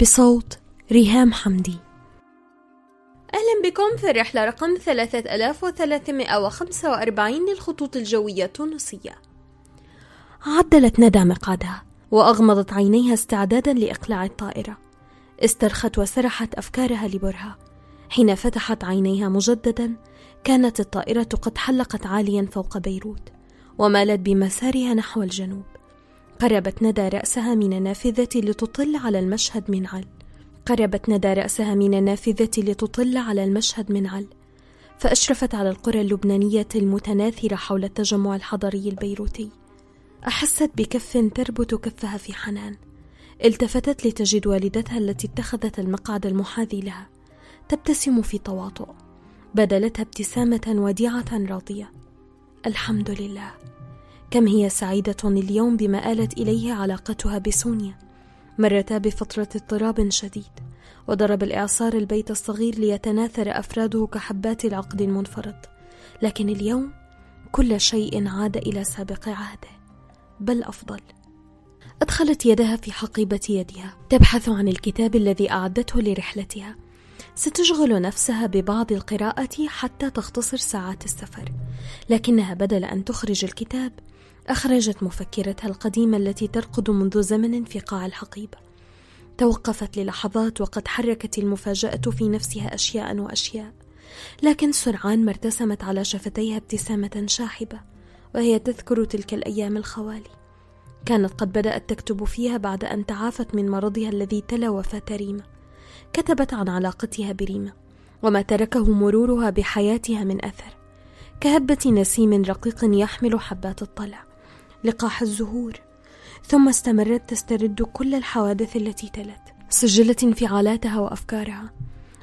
بصوت ريهام حمدي. أهلا بكم في الرحلة رقم 3345 للخطوط الجوية التونسية. عدلت ندى مقعدها وأغمضت عينيها استعدادا لإقلاع الطائرة. استرخت وسرحت أفكارها لبرهة. حين فتحت عينيها مجددا كانت الطائرة قد حلقت عاليا فوق بيروت ومالت بمسارها نحو الجنوب. قربت ندى رأسها من النافذة لتطل على المشهد من عل. قربت ندى رأسها من النافذة لتطل على المشهد من عل. فأشرفت على القرى اللبنانية المتناثرة حول التجمع الحضري البيروتي. أحست بكف تربط كفها في حنان. التفتت لتجد والدتها التي اتخذت المقعد المحاذي لها. تبتسم في تواطؤ. بدلتها ابتسامة وديعة راضية. الحمد لله. كم هي سعيدة اليوم بما آلت إليه علاقتها بسونيا؟ مرتا بفترة اضطراب شديد وضرب الإعصار البيت الصغير ليتناثر أفراده كحبات العقد المنفرد لكن اليوم كل شيء عاد إلى سابق عهده بل أفضل. أدخلت يدها في حقيبة يدها تبحث عن الكتاب الذي أعدته لرحلتها. ستشغل نفسها ببعض القراءة حتى تختصر ساعات السفر. لكنها بدل أن تخرج الكتاب أخرجت مفكرتها القديمة التي ترقد منذ زمن في قاع الحقيبة. توقفت للحظات وقد حركت المفاجأة في نفسها أشياء وأشياء. لكن سرعان ما ارتسمت على شفتيها ابتسامة شاحبة وهي تذكر تلك الأيام الخوالي. كانت قد بدأت تكتب فيها بعد أن تعافت من مرضها الذي تلا وفاة ريمة كتبت عن علاقتها بريمة وما تركه مرورها بحياتها من أثر. كهبة نسيم رقيق يحمل حبات الطلع لقاح الزهور ثم استمرت تسترد كل الحوادث التي تلت سجلت انفعالاتها وأفكارها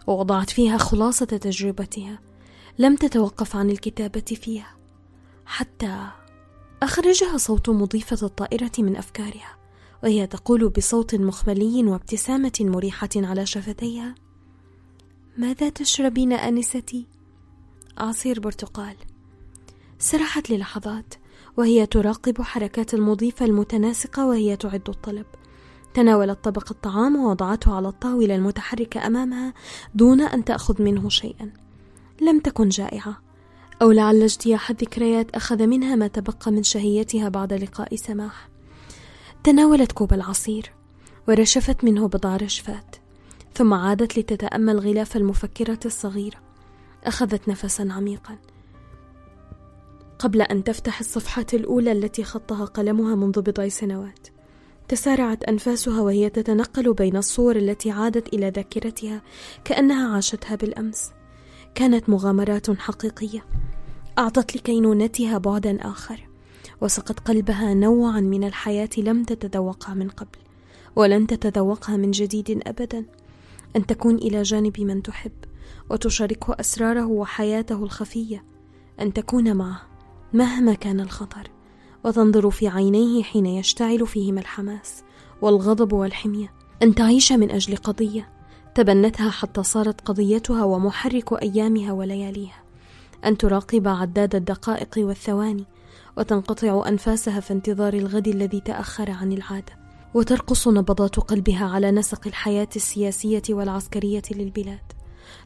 ووضعت فيها خلاصة تجربتها لم تتوقف عن الكتابة فيها حتى أخرجها صوت مضيفة الطائرة من أفكارها وهي تقول بصوت مخملي وابتسامة مريحة على شفتيها ماذا تشربين أنستي؟ عصير برتقال. سرحت للحظات وهي تراقب حركات المضيفة المتناسقة وهي تعد الطلب. تناولت طبق الطعام ووضعته على الطاولة المتحركة أمامها دون أن تأخذ منه شيئا. لم تكن جائعة. أو لعل اجتياح الذكريات أخذ منها ما تبقى من شهيتها بعد لقاء سماح. تناولت كوب العصير ورشفت منه بضع رشفات ثم عادت لتتأمل غلاف المفكرة الصغيرة. أخذت نفسا عميقا. قبل أن تفتح الصفحة الأولى التي خطها قلمها منذ بضع سنوات. تسارعت أنفاسها وهي تتنقل بين الصور التي عادت إلى ذاكرتها كأنها عاشتها بالأمس. كانت مغامرات حقيقية. أعطت لكينونتها بعدا آخر. وسقت قلبها نوعا من الحياة لم تتذوقها من قبل ولن تتذوقها من جديد أبدا. أن تكون إلى جانب من تحب وتشاركه أسراره وحياته الخفية. أن تكون معه. مهما كان الخطر وتنظر في عينيه حين يشتعل فيهما الحماس والغضب والحمية. أن تعيش من أجل قضية. تبنتها حتى صارت قضيتها ومحرك أيامها ولياليها. أن تراقب عداد الدقائق والثواني وتنقطع أنفاسها في انتظار الغد الذي تأخر عن العادة. وترقص نبضات قلبها على نسق الحياة السياسية والعسكرية للبلاد.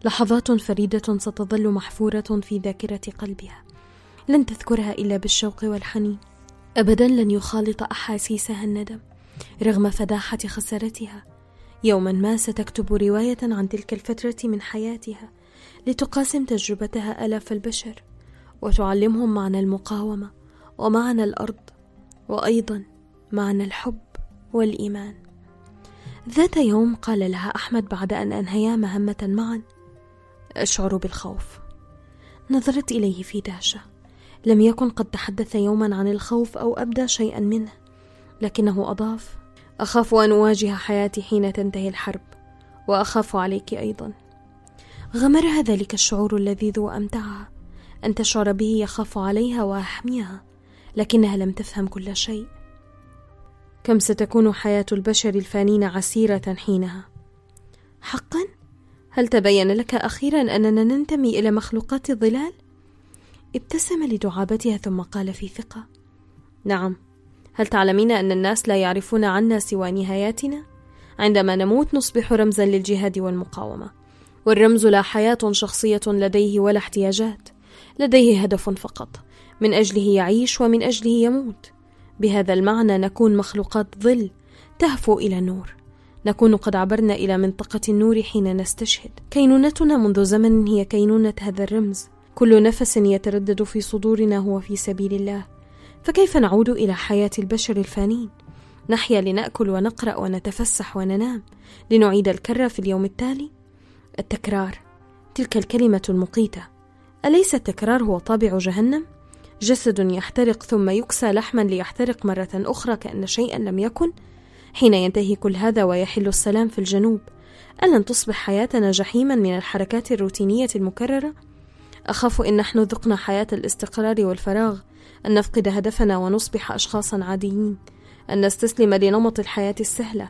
لحظات فريدة ستظل محفورة في ذاكرة قلبها. لن تذكرها إلا بالشوق والحنين. أبدا لن يخالط أحاسيسها الندم رغم فداحة خسارتها. يوما ما ستكتب رواية عن تلك الفترة من حياتها لتقاسم تجربتها آلاف البشر وتعلمهم معنى المقاومة ومعنى الأرض وأيضا معنى الحب والإيمان. ذات يوم قال لها أحمد بعد أن أنهيا مهمة معا أشعر بالخوف. نظرت إليه في دهشة لم يكن قد تحدث يوما عن الخوف أو أبدى شيئا منه لكنه أضاف أخاف أن أواجه حياتي حين تنتهي الحرب وأخاف عليك أيضا. غمرها ذلك الشعور اللذيذ وامتعها أن تشعر به يخاف عليها ويحميها لكنها لم تفهم كل شيء. كم ستكون حياة البشر الفانين عسيرة حينها؟ حقا هل تبين لك أخيرا أننا ننتمي إلى مخلوقات الظلال؟ ابتسم لدعابتها ثم قال في ثقة نعم هل تعلمين أن الناس لا يعرفون عنا سوى نهاياتنا؟ عندما نموت نصبح رمزا للجهاد والمقاومة والرمز لا حياة شخصية لديه ولا احتياجات لديه هدف فقط من أجله يعيش ومن أجله يموت. بهذا المعنى نكون مخلوقات ظل تهفو إلى النور نكون قد عبرنا إلى منطقة النور حين نستشهد. كينونتنا منذ زمن هي كينونة هذا الرمز. كل نفس يتردد في صدورنا هو في سبيل الله. فكيف نعود إلى حياة البشر الفانين؟ نحيا لنأكل ونقرأ ونتفسح وننام لنعيد الكرة في اليوم التالي؟ التكرار. تلك الكلمة المقيتة. أليس التكرار هو طابع جهنم؟ جسد يحترق ثم يكسى لحما ليحترق مرة أخرى كأن شيئا لم يكن؟ حين ينتهي كل هذا ويحل السلام في الجنوب ألن تصبح حياتنا جحيما من الحركات الروتينية المكررة؟ أخاف إن نحن ذقنا حياة الاستقرار والفراغ أن نفقد هدفنا ونصبح أشخاصا عاديين أن نستسلم لنمط الحياة السهلة.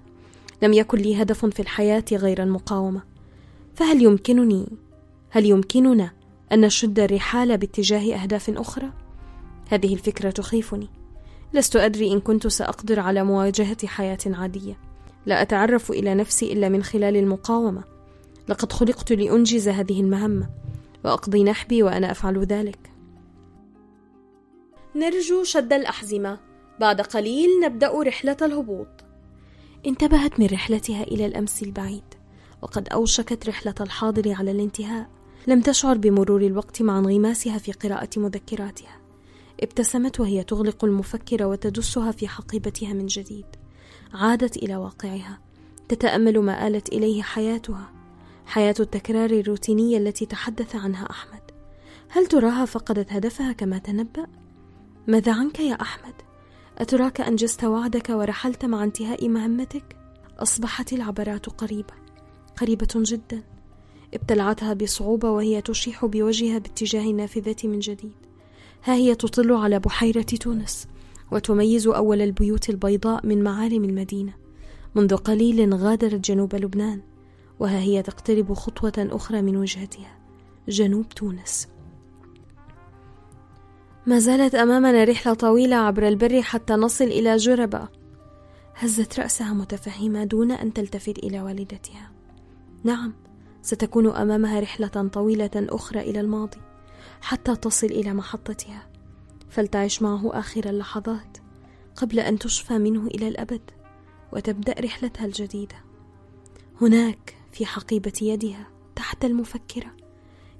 لم يكن لي هدف في الحياة غير المقاومة. فهل يمكنني هل يمكننا أن نشد الرحال باتجاه أهداف أخرى؟ هذه الفكرة تخيفني. لست أدري إن كنت سأقدر على مواجهة حياة عادية. لا أتعرف إلى نفسي إلا من خلال المقاومة. لقد خلقت لأنجز هذه المهمة. وأقضي نحبي وأنا أفعل ذلك. نرجو شد الأحزمة. بعد قليل نبدأ رحلة الهبوط. انتبهت من رحلتها إلى الأمس البعيد وقد أوشكت رحلة الحاضر على الانتهاء. لم تشعر بمرور الوقت مع انغماسها في قراءة مذكراتها. ابتسمت وهي تغلق المفكرة وتدسها في حقيبتها من جديد. عادت إلى واقعها. تتأمل ما آلت إليه حياتها. حياة التكرار الروتينية التي تحدث عنها أحمد هل تراها فقدت هدفها كما تنبأ؟ ماذا عنك يا أحمد؟ أتراك أنجزت وعدك ورحلت مع انتهاء مهمتك؟ أصبحت العبرات قريبة قريبة جدا ابتلعتها بصعوبة وهي تشيح بوجهها باتجاه النافذة من جديد ها هي تطل على بحيرة تونس وتميز أول البيوت البيضاء من معالم المدينة منذ قليل غادرت جنوب لبنان وها هي تقترب خطوة أخرى من وجهتها جنوب تونس. ما زالت أمامنا رحلة طويلة عبر البر حتى نصل إلى جربة هزت رأسها متفهمة دون أن تلتفت إلى والدتها. نعم ستكون أمامها رحلة طويلة أخرى إلى الماضي حتى تصل إلى محطتها. فلتعش معه آخر اللحظات قبل أن تشفى منه إلى الأبد وتبدأ رحلتها الجديدة. هناك في حقيبة يدها تحت المفكرة.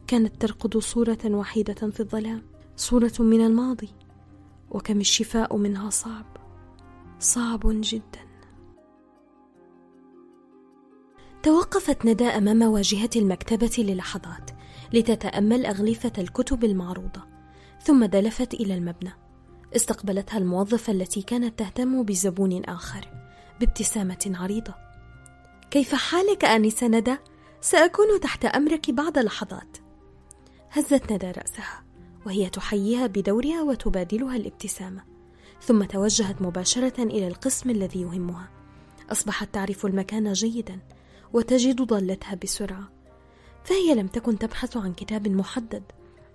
كانت ترقد صورة وحيدة في الظلام صورة من الماضي وكم الشفاء منها صعب صعب جدا. توقفت ندى أمام واجهة المكتبة للحظات لتتأمل أغلفة الكتب المعروضة ثم دلفت إلى المبنى. استقبلتها الموظفة التي كانت تهتم بزبون آخر بابتسامة عريضة. كيف حالك آنسة ندى؟ سأكون تحت أمرك بعد لحظات هزت ندى رأسها وهي تحييها بدورها وتبادلها الابتسامة ثم توجهت مباشرة إلى القسم الذي يهمها. أصبحت تعرف المكان جيدا وتجد ضالتها بسرعة فهي لم تكن تبحث عن كتاب محدد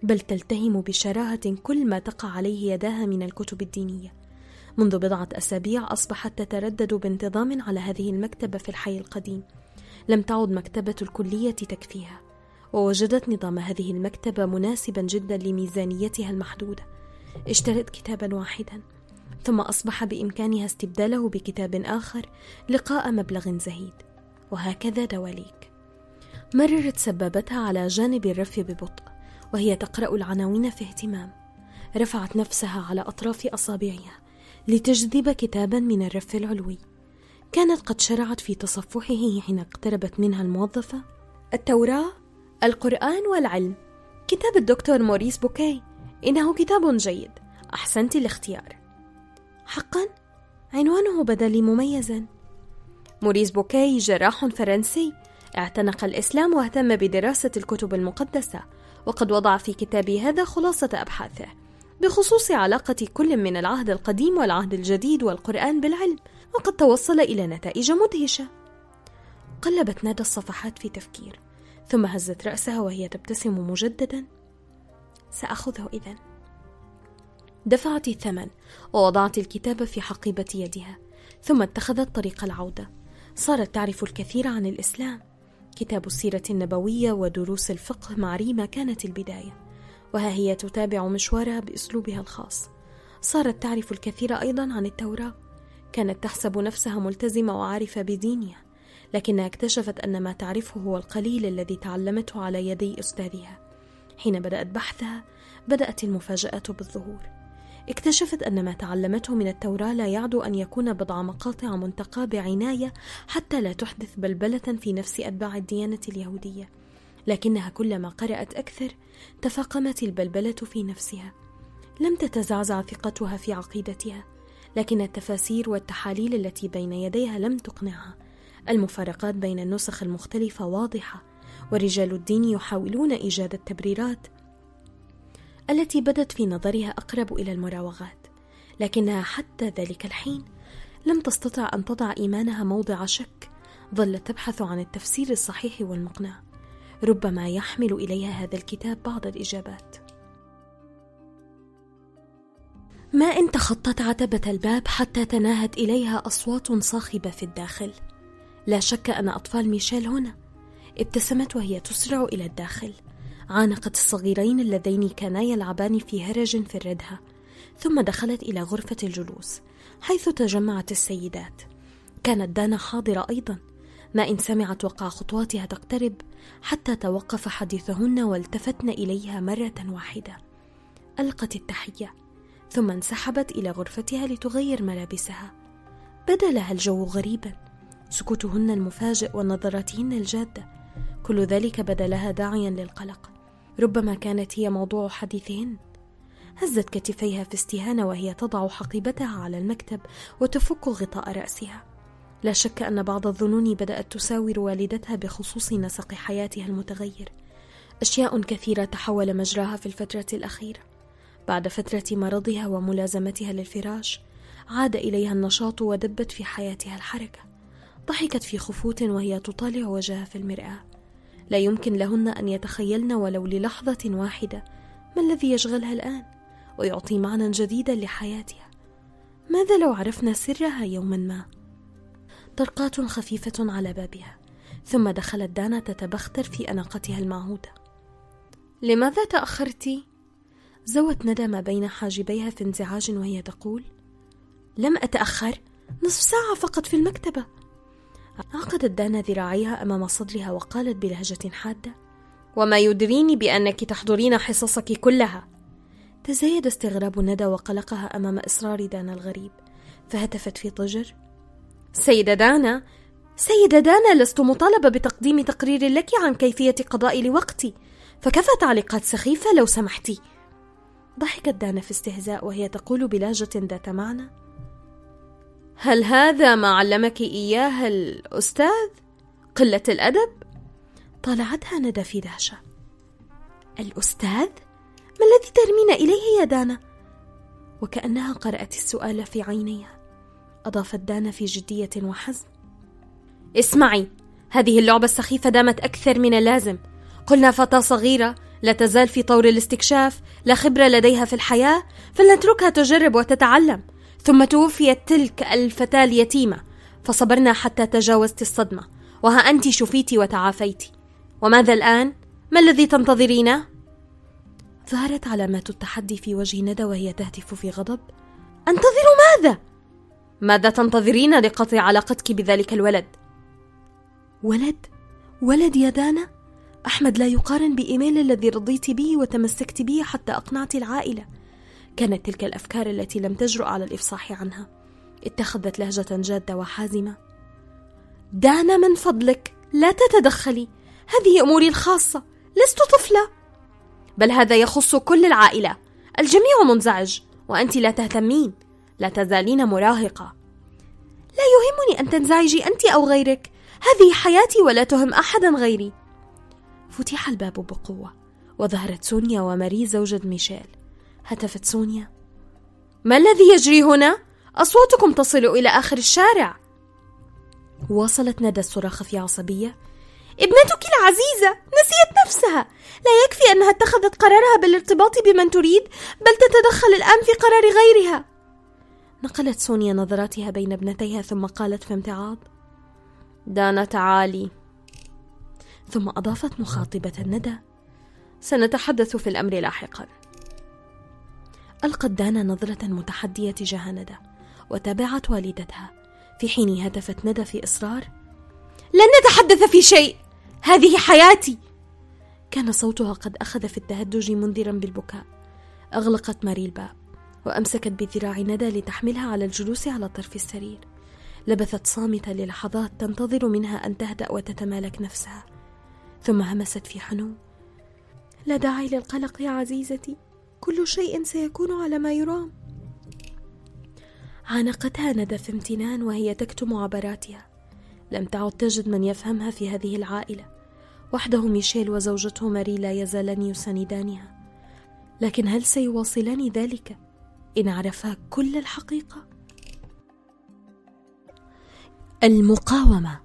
بل تلتهم بشراهة كل ما تقع عليه يداها من الكتب الدينية. منذ بضعة أسابيع أصبحت تتردد بانتظام على هذه المكتبة في الحي القديم. لم تعد مكتبة الكلية تكفيها ووجدت نظام هذه المكتبة مناسبا جدا لميزانيتها المحدودة. اشترت كتابا واحدا ثم أصبح بإمكانها استبداله بكتاب آخر لقاء مبلغ زهيد. وهكذا دواليك. مررت سبابتها على جانب الرف ببطء وهي تقرأ العناوين في اهتمام. رفعت نفسها على أطراف أصابعها لتجذب كتابا من الرف العلوي. كانت قد شرعت في تصفحه حين اقتربت منها الموظفة. التوراة القرآن والعلم. كتاب الدكتور موريس بوكي إنه كتاب جيد. أحسنت الاختيار. حقا عنوانه بدا لي مميزا. موريس بوكي جراح فرنسي. اعتنق الإسلام واهتم بدراسة الكتب المقدسة. وقد وضع في كتابه هذا خلاصة أبحاثه. بخصوص علاقة كل من العهد القديم والعهد الجديد والقرآن بالعلم وقد توصل إلى نتائج مدهشة. قلبت نادى الصفحات في تفكير ثم هزت رأسها وهي تبتسم مجددا. سأخذه إذا. دفعت الثمن ووضعت الكتاب في حقيبة يدها ثم اتخذت طريق العودة. صارت تعرف الكثير عن الإسلام. كتاب السيرة النبوية ودروس الفقه مع ريما كانت البداية. وها هي تتابع مشوارها بأسلوبها الخاص. صارت تعرف الكثير أيضا عن التوراة. كانت تحسب نفسها ملتزمة وعارفة بدينها لكنها اكتشفت أن ما تعرفه هو القليل الذي تعلمته على يدي أستاذها. حين بدأت بحثها بدأت المفاجأة بالظهور. اكتشفت أن ما تعلمته من التوراة لا يعدو أن يكون بضع مقاطع منتقاة بعناية حتى لا تحدث بلبلة في نفس أتباع الديانة اليهودية. لكنها كلما قرأت أكثر تفاقمت البلبلة في نفسها. لم تتزعزع ثقتها في عقيدتها لكن التفاسير والتحاليل التي بين يديها لم تقنعها. المفارقات بين النسخ المختلفة واضحة ورجال الدين يحاولون إيجاد التبريرات التي بدت في نظرها أقرب إلى المراوغات. لكنها حتى ذلك الحين لم تستطع أن تضع إيمانها موضع شك ظلت تبحث عن التفسير الصحيح والمقنع. ربما يحمل إليها هذا الكتاب بعض الإجابات. ما إن تخطت عتبة الباب حتى تناهت إليها أصوات صاخبة في الداخل. لا شك أن أطفال ميشيل هنا. ابتسمت وهي تسرع إلى الداخل. عانقت الصغيرين اللذين كانا يلعبان في هرج في الردهة ثم دخلت إلى غرفة الجلوس حيث تجمعت السيدات. كانت دانا حاضرة أيضا. ما إن سمعت وقع خطواتها تقترب حتى توقف حديثهن والتفتن إليها مرة واحدة. ألقت التحية ثم انسحبت إلى غرفتها لتغير ملابسها. بدا لها الجو غريبا سكوتهن المفاجئ ونظراتهن الجادة. كل ذلك بدا لها داعيا للقلق. ربما كانت هي موضوع حديثهن. هزت كتفيها في استهانة وهي تضع حقيبتها على المكتب وتفك غطاء رأسها. لا شك أن بعض الظنون بدأت تساور والدتها بخصوص نسق حياتها المتغير. أشياء كثيرة تحول مجراها في الفترة الأخيرة. بعد فترة مرضها وملازمتها للفراش عاد إليها النشاط ودبت في حياتها الحركة. ضحكت في خفوت وهي تطالع وجهها في المرآة. لا يمكن لهن أن يتخيلن ولو للحظة واحدة ما الذي يشغلها الآن ويعطي معنى جديدا لحياتها. ماذا لو عرفنا سرها يوما ما؟ طرقات خفيفة على بابها ثم دخلت دانا تتبختر في أناقتها المعهودة لماذا تأخرت؟ زوت ندى ما بين حاجبيها في انزعاج وهي تقول لم أتأخر نصف ساعة فقط في المكتبة. عقدت دانا ذراعيها أمام صدرها وقالت بلهجة حادة وما يدريني بأنك تحضرين حصصك كلها. تزايد استغراب ندى وقلقها أمام إصرار دانا الغريب فهتفت في ضجر سيدة دانا سيدة دانا لست مطالبة بتقديم تقرير لك عن كيفية قضاء لوقتي فكفى تعليقات سخيفة لو سمحتي ضحكت دانا في استهزاء وهي تقول بلهجة ذات معنى هل هذا ما علمك إياه الأستاذ؟ قلة الأدب؟ طالعتها ندى في دهشة الأستاذ؟ ما الذي ترمين إليه يا دانا؟ وكأنها قرأت السؤال في عينيها أضافت دانا في جدية وحزم اسمعي هذه اللعبة السخيفة دامت أكثر من اللازم قلنا فتاة صغيرة لا تزال في طور الاستكشاف لا خبرة لديها في الحياة فلنتركها تجرب وتتعلم ثم توفيت تلك الفتاة اليتيمة فصبرنا حتى تجاوزت الصدمة وها أنت شفيت وتعافيت وماذا الآن؟ ما الذي تنتظرينه؟ ظهرت علامات التحدي في وجه ندى وهي تهتف في غضب أنتظر ماذا؟ ماذا تنتظرين لقطع علاقتك بذلك الولد؟ ولد؟ ولد يا دانا؟ أحمد لا يقارن بإيميل الذي رضيت به وتمسكت به حتى أقنعت العائلة. كانت تلك الأفكار التي لم تجرؤ على الإفصاح عنها. اتخذت لهجة جادة وحازمة. دانا من فضلك لا تتدخلي. هذه أموري الخاصة لست طفلة. بل هذا يخص كل العائلة. الجميع منزعج وأنت لا تهتمين. لا تزالين مراهقة. لا يهمني أن تنزعجي أنت أو غيرك. هذه حياتي ولا تهم أحدا غيري. فتح الباب بقوة وظهرت سونيا وماري زوجة ميشيل. هتفت سونيا. ما الذي يجري هنا؟ أصواتكم تصل إلى آخر الشارع. واصلت ندى الصراخ في عصبية. ابنتك العزيزة نسيت نفسها. لا يكفي أنها اتخذت قرارها بالارتباط بمن تريد بل تتدخل الآن في قرار غيرها. نقلت سونيا نظراتها بين ابنتيها ثم قالت في امتعاض دانا تعالي. ثم أضافت مخاطبة ندى سنتحدث في الأمر لاحقا. ألقت دانا نظرة متحدية تجاه ندى وتابعت والدتها. في حين هتفت ندى في إصرار لن نتحدث في شيء! هذه حياتي! كان صوتها قد أخذ في التهدج منذرا بالبكاء. أغلقت ماري الباب. وأمسكت بذراع ندى لتحملها على الجلوس على طرف السرير. لبثت صامتة للحظات تنتظر منها أن تهدأ وتتمالك نفسها. ثم همست في حنو. لا داعي للقلق يا عزيزتي. كل شيء سيكون على ما يرام. عانقتها ندى في امتنان وهي تكتم عبراتها. لم تعد تجد من يفهمها في هذه العائلة. وحده ميشيل وزوجته ماري لا يزالان يساندانها. لكن هل سيواصلان ذلك؟ إن عرفا كل الحقيقة. المقاومة.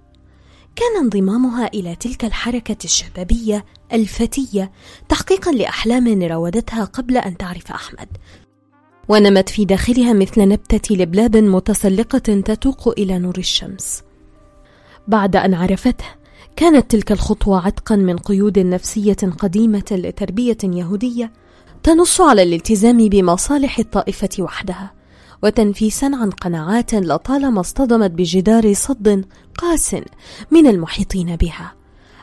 كان انضمامها إلى تلك الحركة الشبابية الفتية تحقيقا لأحلام راودتها قبل أن تعرف أحمد. ونمت في داخلها مثل نبتة لبلاب متسلقة تتوق إلى نور الشمس. بعد أن عرفته كانت تلك الخطوة عتقا من قيود نفسية قديمة لتربية يهودية تنص على الالتزام بمصالح الطائفة وحدها وتنفيسا عن قناعات لطالما اصطدمت بجدار صد قاس من المحيطين بها.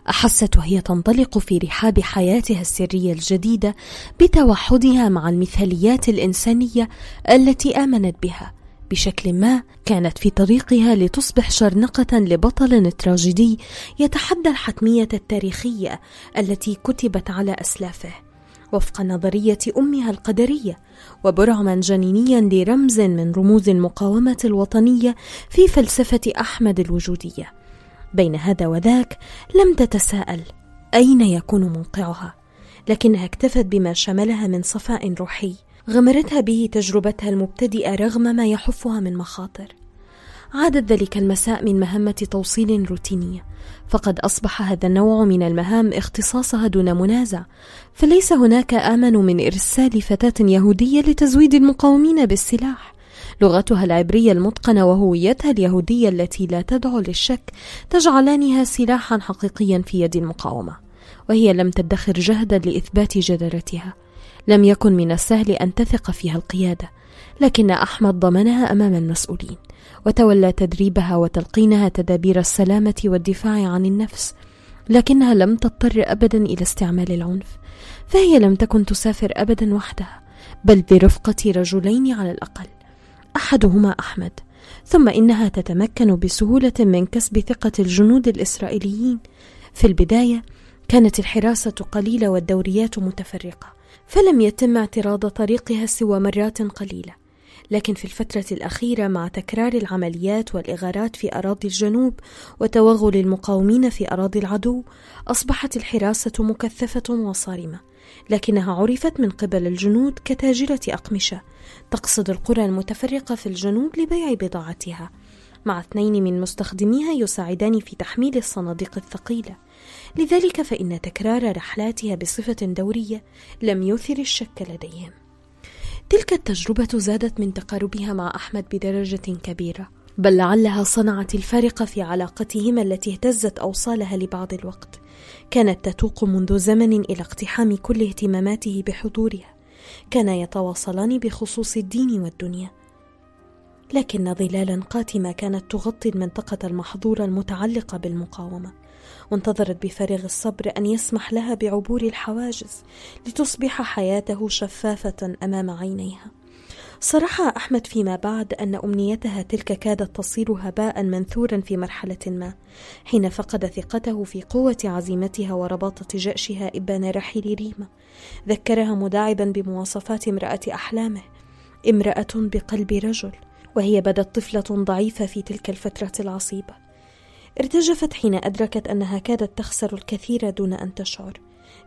أحست وهي تنطلق في رحاب حياتها السرية الجديدة بتوحدها مع المثاليات الإنسانية التي آمنت بها. بشكل ما كانت في طريقها لتصبح شرنقة لبطل تراجيدي يتحدى الحتمية التاريخية التي كتبت على أسلافه. وفق نظرية أمها القدرية وبرعما جنينيا لرمز من رموز المقاومة الوطنية في فلسفة أحمد الوجودية. بين هذا وذاك لم تتساءل أين يكون موقعها لكنها اكتفت بما شملها من صفاء روحي غمرتها به تجربتها المبتدئة رغم ما يحفها من مخاطر. عادت ذلك المساء من مهمة توصيل روتينية. فقد أصبح هذا النوع من المهام اختصاصها دون منازع. فليس هناك آمن من إرسال فتاة يهودية لتزويد المقاومين بالسلاح. لغتها العبرية المتقنة وهويتها اليهودية التي لا تدعو للشك تجعلانها سلاحا حقيقيا في يد المقاومة. وهي لم تدخر جهدا لإثبات جدارتها. لم يكن من السهل أن تثق فيها القيادة. لكن أحمد ضمنها أمام المسؤولين. وتولى تدريبها وتلقينها تدابير السلامة والدفاع عن النفس لكنها لم تضطر ابدا إلى استعمال العنف فهي لم تكن تسافر ابدا وحدها بل برفقة رجلين على الأقل أحدهما أحمد ثم إنها تتمكن بسهولة من كسب ثقة الجنود الإسرائيليين. في البداية كانت الحراسة قليلة والدوريات متفرقة فلم يتم اعتراض طريقها سوى مرات قليلة. لكن في الفترة الأخيرة مع تكرار العمليات والإغارات في أراضي الجنوب وتوغل المقاومين في أراضي العدو أصبحت الحراسة مكثفة وصارمة لكنها عرفت من قبل الجنود كتاجرة أقمشة تقصد القرى المتفرقة في الجنوب لبيع بضاعتها مع اثنين من مستخدميها يساعدان في تحميل الصناديق الثقيلة. لذلك فإن تكرار رحلاتها بصفة دورية لم يثر الشك لديهم. تلك التجربة زادت من تقاربها مع أحمد بدرجة كبيرة. بل لعلها صنعت الفارق في علاقتهما التي اهتزت أوصالها لبعض الوقت. كانت تتوق منذ زمن إلى اقتحام كل اهتماماته بحضورها. كانا يتواصلان بخصوص الدين والدنيا. لكن ظلالا قاتمة كانت تغطي المنطقة المحظورة المتعلقة بالمقاومة. وانتظرت بفارغ الصبر أن يسمح لها بعبور الحواجز لتصبح حياته شفافة أمام عينيها. صرح أحمد فيما بعد أن أمنيتها تلك كادت تصير هباء منثورا في مرحلة ما حين فقد ثقته في قوة عزيمتها ورباطه جاشها إبان رحيل ريما. ذكرها مداعبا بمواصفات امرأة أحلامه امرأة بقلب رجل وهي بدت طفلة ضعيفة في تلك الفترة العصيبة. ارتجفت حين أدركت أنها كادت تخسر الكثير دون أن تشعر.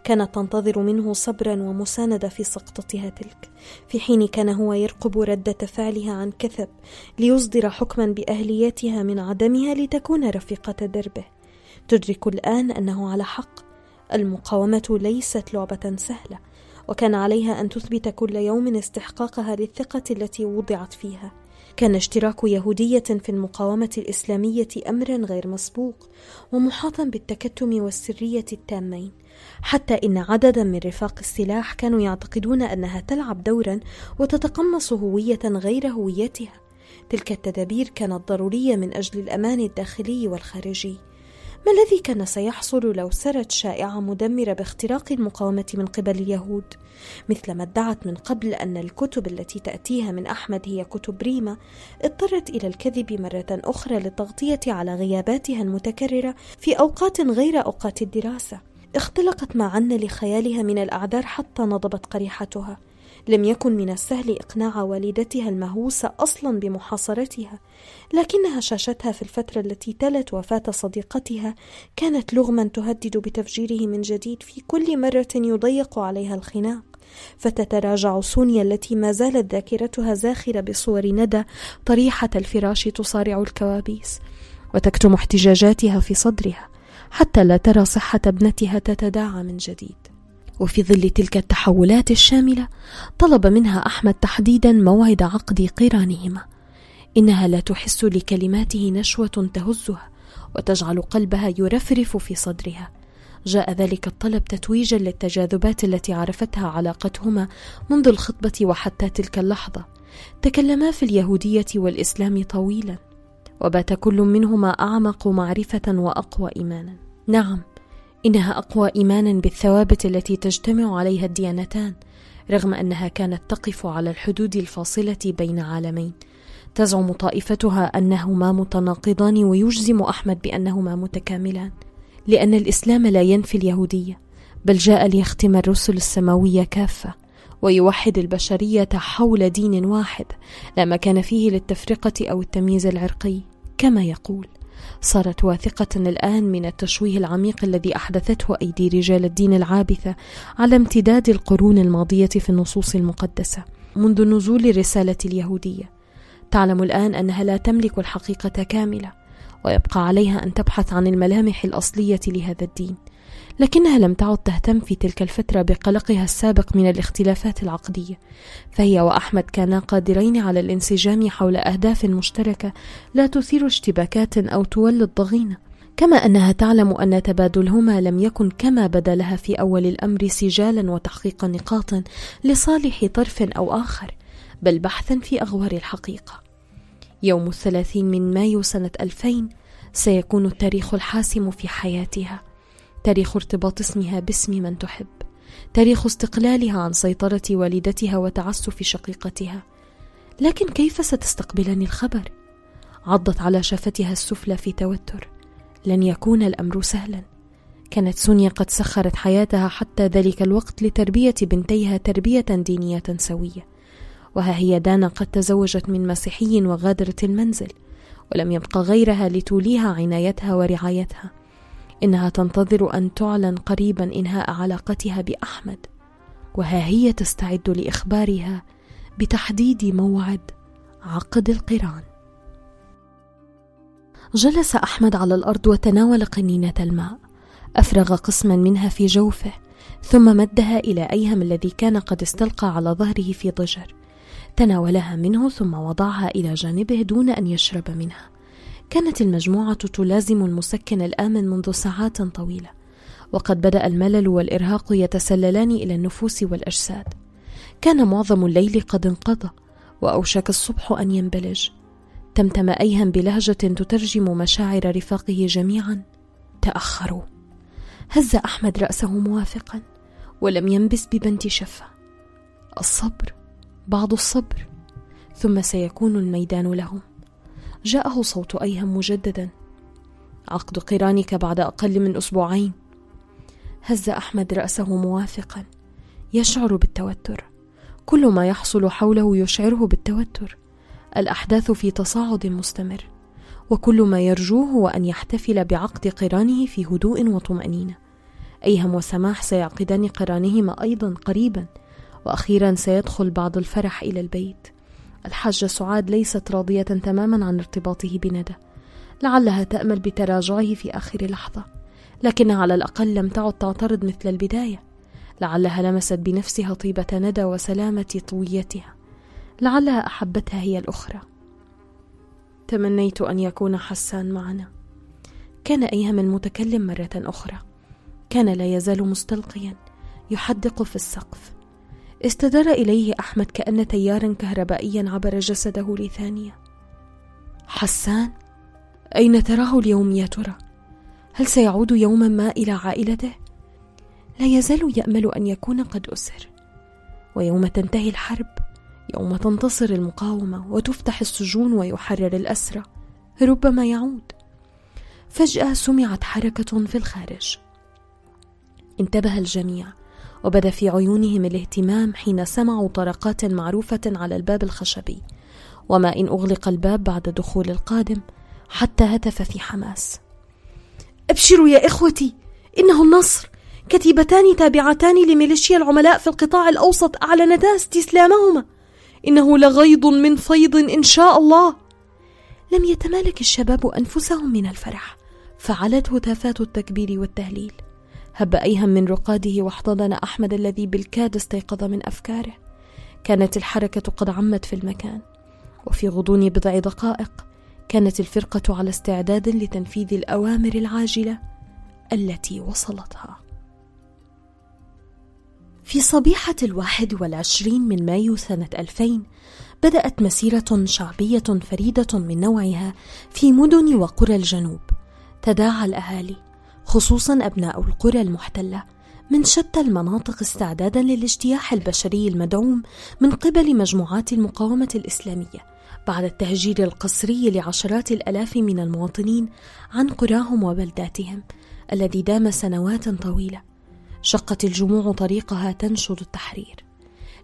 كانت تنتظر منه صبرا ومساندة في سقطتها تلك في حين كان هو يرقب ردة فعلها عن كثب ليصدر حكما بأهليتها من عدمها لتكون رفيقة دربه. تدرك الآن أنه على حق. المقاومة ليست لعبة سهلة وكان عليها أن تثبت كل يوم استحقاقها للثقة التي وضعت فيها. كان اشتراك يهودية في المقاومة الإسلامية أمرا غير مسبوق ومحاطا بالتكتم والسرية التامين. حتى إن عددا من رفاق السلاح كانوا يعتقدون أنها تلعب دورا وتتقمص هوية غير هويتها. تلك التدابير كانت ضرورية من أجل الأمان الداخلي والخارجي. ما الذي كان سيحصل لو سرت شائعة مدمرة باختراق المقاومة من قبل اليهود؟ مثل ما ادعت من قبل أن الكتب التي تأتيها من أحمد هي كتب ريما، اضطرت إلى الكذب مرة أخرى للتغطية على غياباتها المتكررة في أوقات غير أوقات الدراسة. اختلقت ما عن لخيالها من الأعذار حتى نضبت قريحتها. لم يكن من السهل إقناع والدتها المهووسة أصلا بمحاصرتها لكنها شاشتها في الفترة التي تلت وفاة صديقتها كانت لغما تهدد بتفجيره من جديد في كل مرة يضيق عليها الخناق. فتتراجع سونيا التي ما زالت ذاكرتها زاخرة بصور ندى طريحة الفراش تصارع الكوابيس وتكتم احتجاجاتها في صدرها حتى لا ترى صحة ابنتها تتداعى من جديد. وفي ظل تلك التحولات الشاملة طلب منها أحمد تحديدا موعد عقد قرانهما. إنها لا تحس لكلماته نشوة تهزها وتجعل قلبها يرفرف في صدرها. جاء ذلك الطلب تتويجا للتجاذبات التي عرفتها علاقتهما منذ الخطبة وحتى تلك اللحظة. تكلما في اليهودية والإسلام طويلا وبات كل منهما أعمق معرفة وأقوى إيمانا. نعم إنها أقوى إيمانا بالثوابت التي تجتمع عليها الديانتان رغم أنها كانت تقف على الحدود الفاصلة بين عالمين. تزعم طائفتها أنهما متناقضان ويجزم أحمد بأنهما متكاملان لأن الإسلام لا ينفي اليهودية بل جاء ليختم الرسل السماوية كافة ويوحد البشرية حول دين واحد لا مكان فيه للتفرقة أو التمييز العرقي كما يقول. صارت واثقة الآن من التشويه العميق الذي أحدثته أيدي رجال الدين العابثة على امتداد القرون الماضية في النصوص المقدسة منذ نزول الرسالة اليهودية. تعلم الآن أنها لا تملك الحقيقة كاملة ويبقى عليها أن تبحث عن الملامح الأصلية لهذا الدين. لكنها لم تعد تهتم في تلك الفترة بقلقها السابق من الاختلافات العقدية فهي وأحمد كانا قادرين على الانسجام حول أهداف مشتركة لا تثير اشتباكات أو تولد ضغينة. كما أنها تعلم أن تبادلهما لم يكن كما بدا لها في أول الأمر سجالا وتحقيق نقاط لصالح طرف أو آخر بل بحثا في أغوار الحقيقة. يوم الثلاثين من مايو سنة 2000 سيكون التاريخ الحاسم في حياتها. تاريخ ارتباط اسمها باسم من تحب تاريخ استقلالها عن سيطرة والدتها وتعسف شقيقتها. لكن كيف ستستقبلني الخبر؟ عضت على شفتها السفلى في توتر. لن يكون الأمر سهلا. كانت سونيا قد سخرت حياتها حتى ذلك الوقت لتربية بنتيها تربية دينية سوية. وها هي دانا قد تزوجت من مسيحي وغادرت المنزل ولم يبق غيرها لتوليها عنايتها ورعايتها. إنها تنتظر أن تعلن قريبا إنهاء علاقتها بأحمد وها هي تستعد لإخبارها بتحديد موعد عقد القران. جلس أحمد على الأرض وتناول قنينة الماء أفرغ قسما منها في جوفه ثم مدها إلى أيهم الذي كان قد استلقى على ظهره في ضجر تناولها منه ثم وضعها إلى جانبه دون أن يشرب منها. كانت المجموعة تلازم المسكن الآمن منذ ساعات طويلة وقد بدأ الملل والإرهاق يتسللان إلى النفوس والأجساد. كان معظم الليل قد انقضى وأوشك الصبح أن ينبلج. تمتم أيهم بلهجة تترجم مشاعر رفاقه جميعا تأخروا. هز أحمد رأسه موافقا ولم ينبس ببنت شفة الصبر بعض الصبر ثم سيكون الميدان لهم. جاءه صوت أيهم مجددا. عقد قرانك بعد أقل من أسبوعين. هز أحمد رأسه موافقا. يشعر بالتوتر. كل ما يحصل حوله يشعره بالتوتر. الأحداث في تصاعد مستمر. وكل ما يرجوه هو أن يحتفل بعقد قرانه في هدوء وطمأنينة. أيهم وسماح سيعقدان قرانهما أيضا قريبا. وأخيرا سيدخل بعض الفرح إلى البيت. الحاجة سعاد ليست راضية تماما عن ارتباطه بندى. لعلها تأمل بتراجعه في آخر لحظة. لكنها على الأقل لم تعد تعترض مثل البداية. لعلها لمست بنفسها طيبة ندى وسلامة طويتها. لعلها أحبتها هي الأخرى. تمنيت أن يكون حسان معنا. كان أيهم المتكلم مرة أخرى. كان لا يزال مستلقيا. يحدق في السقف. استدار إليه أحمد كأن تيارا كهربائيا عبر جسده لثانية. حسان أين تراه اليوم يا ترى؟ هل سيعود يوما ما إلى عائلته؟ لا يزال يأمل أن يكون قد أسر. ويوم تنتهي الحرب يوم تنتصر المقاومة وتفتح السجون ويحرر الأسرى ربما يعود. فجأة سمعت حركة في الخارج. انتبه الجميع. وبدأ في عيونهم الاهتمام حين سمعوا طرقات معروفة على الباب الخشبي. وما إن أغلق الباب بعد دخول القادم حتى هتف في حماس. أبشروا يا إخوتي إنه النصر. كتيبتان تابعتان لميليشيا العملاء في القطاع الأوسط أعلنتا استسلامهما. إنه لغيض من فيض إن شاء الله. لم يتمالك الشباب أنفسهم من الفرح فعلت هتافات التكبير والتهليل. هب أيهم من رقاده واحتضن أحمد الذي بالكاد استيقظ من أفكاره. كانت الحركة قد عمت في المكان وفي غضون بضع دقائق كانت الفرقة على استعداد لتنفيذ الأوامر العاجلة التي وصلتها. في صبيحة الواحد والعشرين من مايو سنة 2000 بدأت مسيرة شعبية فريدة من نوعها في مدن وقرى الجنوب تداعى الأهالي خصوصا أبناء القرى المحتلة من شتى المناطق استعدادا للاجتياح البشري المدعوم من قبل مجموعات المقاومة الإسلامية بعد التهجير القسري لعشرات الآلاف من المواطنين عن قراهم وبلداتهم الذي دام سنوات طويلة. شقت الجموع طريقها تنشر التحرير.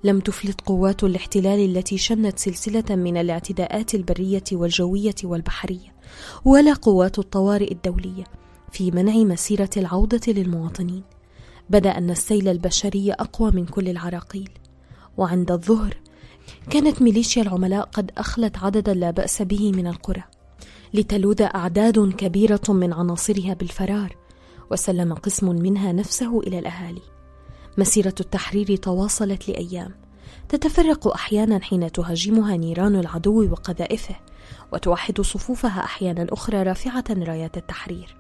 لم تفلت قوات الاحتلال التي شنت سلسلة من الاعتداءات البرية والجوية والبحرية ولا قوات الطوارئ الدولية. في منع مسيرة العودة للمواطنين. بدأ أن السيل البشري أقوى من كل العراقيل. وعند الظهر كانت ميليشيا العملاء قد أخلت عددا لا بأس به من القرى لتلوذ أعداد كبيرة من عناصرها بالفرار وسلم قسم منها نفسه إلى الأهالي. مسيرة التحرير تواصلت لأيام. تتفرق أحيانا حين تهاجمها نيران العدو وقذائفه وتوحد صفوفها أحيانا أخرى رافعة رايات التحرير.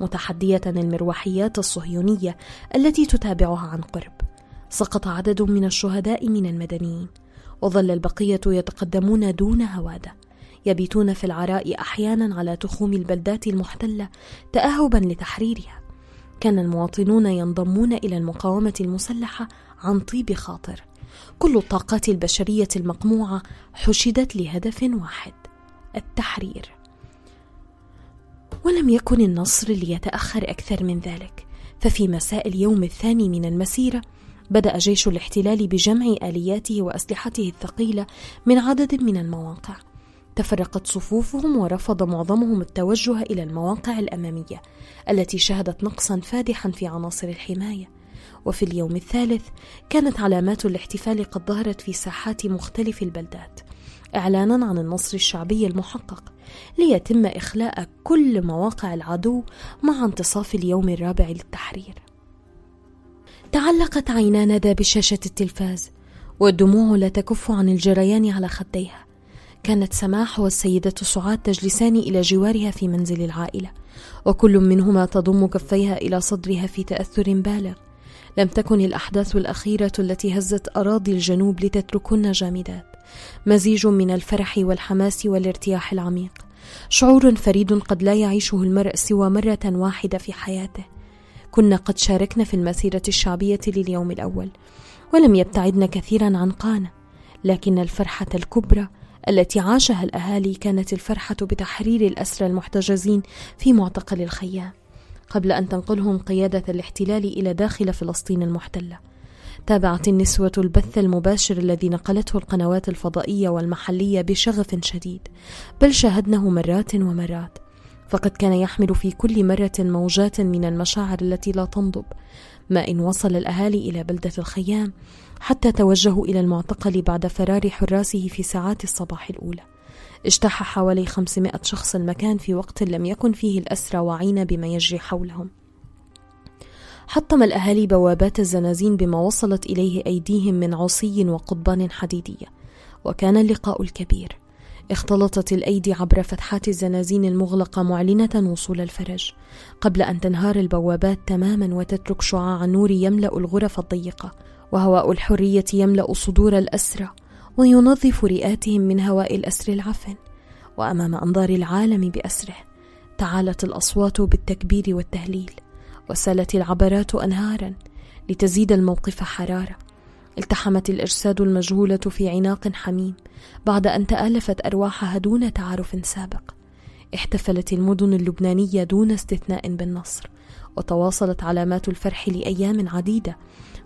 متحدية المروحيات الصهيونية التي تتابعها عن قرب. سقط عدد من الشهداء من المدنيين. وظل البقية يتقدمون دون هوادة. يبيتون في العراء أحيانا على تخوم البلدات المحتلة تأهبا لتحريرها. كان المواطنون ينضمون إلى المقاومة المسلحة عن طيب خاطر. كل الطاقات البشرية المقموعة حشدت لهدف واحد التحرير. ولم يكن النصر ليتأخر أكثر من ذلك. ففي مساء اليوم الثاني من المسيرة بدأ جيش الاحتلال بجمع آلياته وأسلحته الثقيلة من عدد من المواقع. تفرقت صفوفهم ورفض معظمهم التوجه إلى المواقع الأمامية التي شهدت نقصا فادحا في عناصر الحماية. وفي اليوم الثالث كانت علامات الاحتفال قد ظهرت في ساحات مختلف البلدات. إعلانا عن النصر الشعبي المحقق ليتم إخلاء كل مواقع العدو مع انتصاف اليوم الرابع للتحرير. تعلقت عينا ندى بشاشة التلفاز والدموع لا تكف عن الجريان على خديها. كانت سماح والسيدة سعاد تجلسان إلى جوارها في منزل العائلة وكل منهما تضم كفيها إلى صدرها في تأثر بالغ. لم تكن الأحداث الأخيرة التي هزت أراضي الجنوب لتتركن جامدات. مزيج من الفرح والحماس والارتياح العميق. شعور فريد قد لا يعيشه المرء سوى مرة واحدة في حياته. كنا قد شاركنا في المسيرة الشعبية لليوم الأول ولم يبتعدن كثيرا عن قانا. لكن الفرحة الكبرى التي عاشها الأهالي كانت الفرحة بتحرير الأسرى المحتجزين في معتقل الخيام قبل أن تنقلهم قيادة الاحتلال إلى داخل فلسطين المحتلة. تابعت النسوة البث المباشر الذي نقلته القنوات الفضائية والمحلية بشغف شديد بل شاهدنه مرات ومرات. فقد كان يحمل في كل مرة موجات من المشاعر التي لا تنضب. ما إن وصل الأهالي إلى بلدة الخيام حتى توجهوا إلى المعتقل بعد فرار حراسه في ساعات الصباح الأولى. اجتاح حوالي 500 شخص المكان في وقت لم يكن فيه الأسرى واعين بما يجري حولهم. حطم الأهالي بوابات الزنازين بما وصلت إليه أيديهم من عصي وقضبان حديدية. وكان اللقاء الكبير. اختلطت الأيدي عبر فتحات الزنازين المغلقة معلنة وصول الفرج. قبل أن تنهار البوابات تماما وتترك شعاع النور يملأ الغرف الضيقة. وهواء الحرية يملأ صدور الأسرى. وينظف رئاتهم من هواء الأسر العفن. وأمام أنظار العالم بأسره تعالت الأصوات بالتكبير والتهليل. وسالت العبرات أنهارا لتزيد الموقف حرارة. التحمت الأجساد المجهولة في عناق حميم بعد أن تآلفت أرواحها دون تعارف سابق. احتفلت المدن اللبنانية دون استثناء بالنصر وتواصلت علامات الفرح لأيام عديدة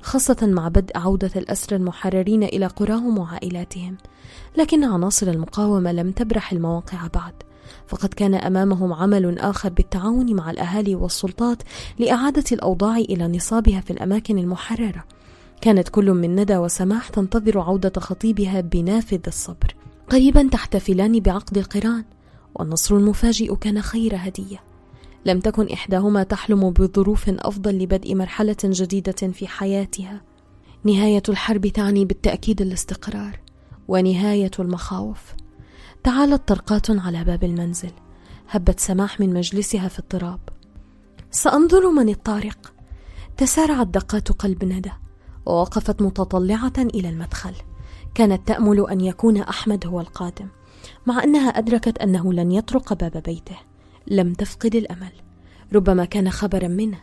خاصة مع بدء عودة الأسرى المحررين إلى قراهم وعائلاتهم لكن عناصر المقاومة لم تبرح المواقع بعد. فقد كان أمامهم عمل آخر بالتعاون مع الأهالي والسلطات لإعادة الأوضاع إلى نصابها في الأماكن المحررة. كانت كل من ندى وسماح تنتظر عودة خطيبها بنافذ الصبر. قريبا تحتفلان بعقد القران والنصر المفاجئ كان خير هدية. لم تكن إحداهما تحلم بظروف أفضل لبدء مرحلة جديدة في حياتها. نهاية الحرب تعني بالتأكيد الاستقرار ونهاية المخاوف. تعالت طرقات على باب المنزل هبت سماح من مجلسها في اضطراب سأنظر من الطارق. تسارعت دقات قلب ندى ووقفت متطلعة إلى المدخل. كانت تأمل أن يكون أحمد هو القادم مع أنها أدركت أنه لن يطرق باب بيته. لم تفقد الأمل. ربما كان خبرا منه.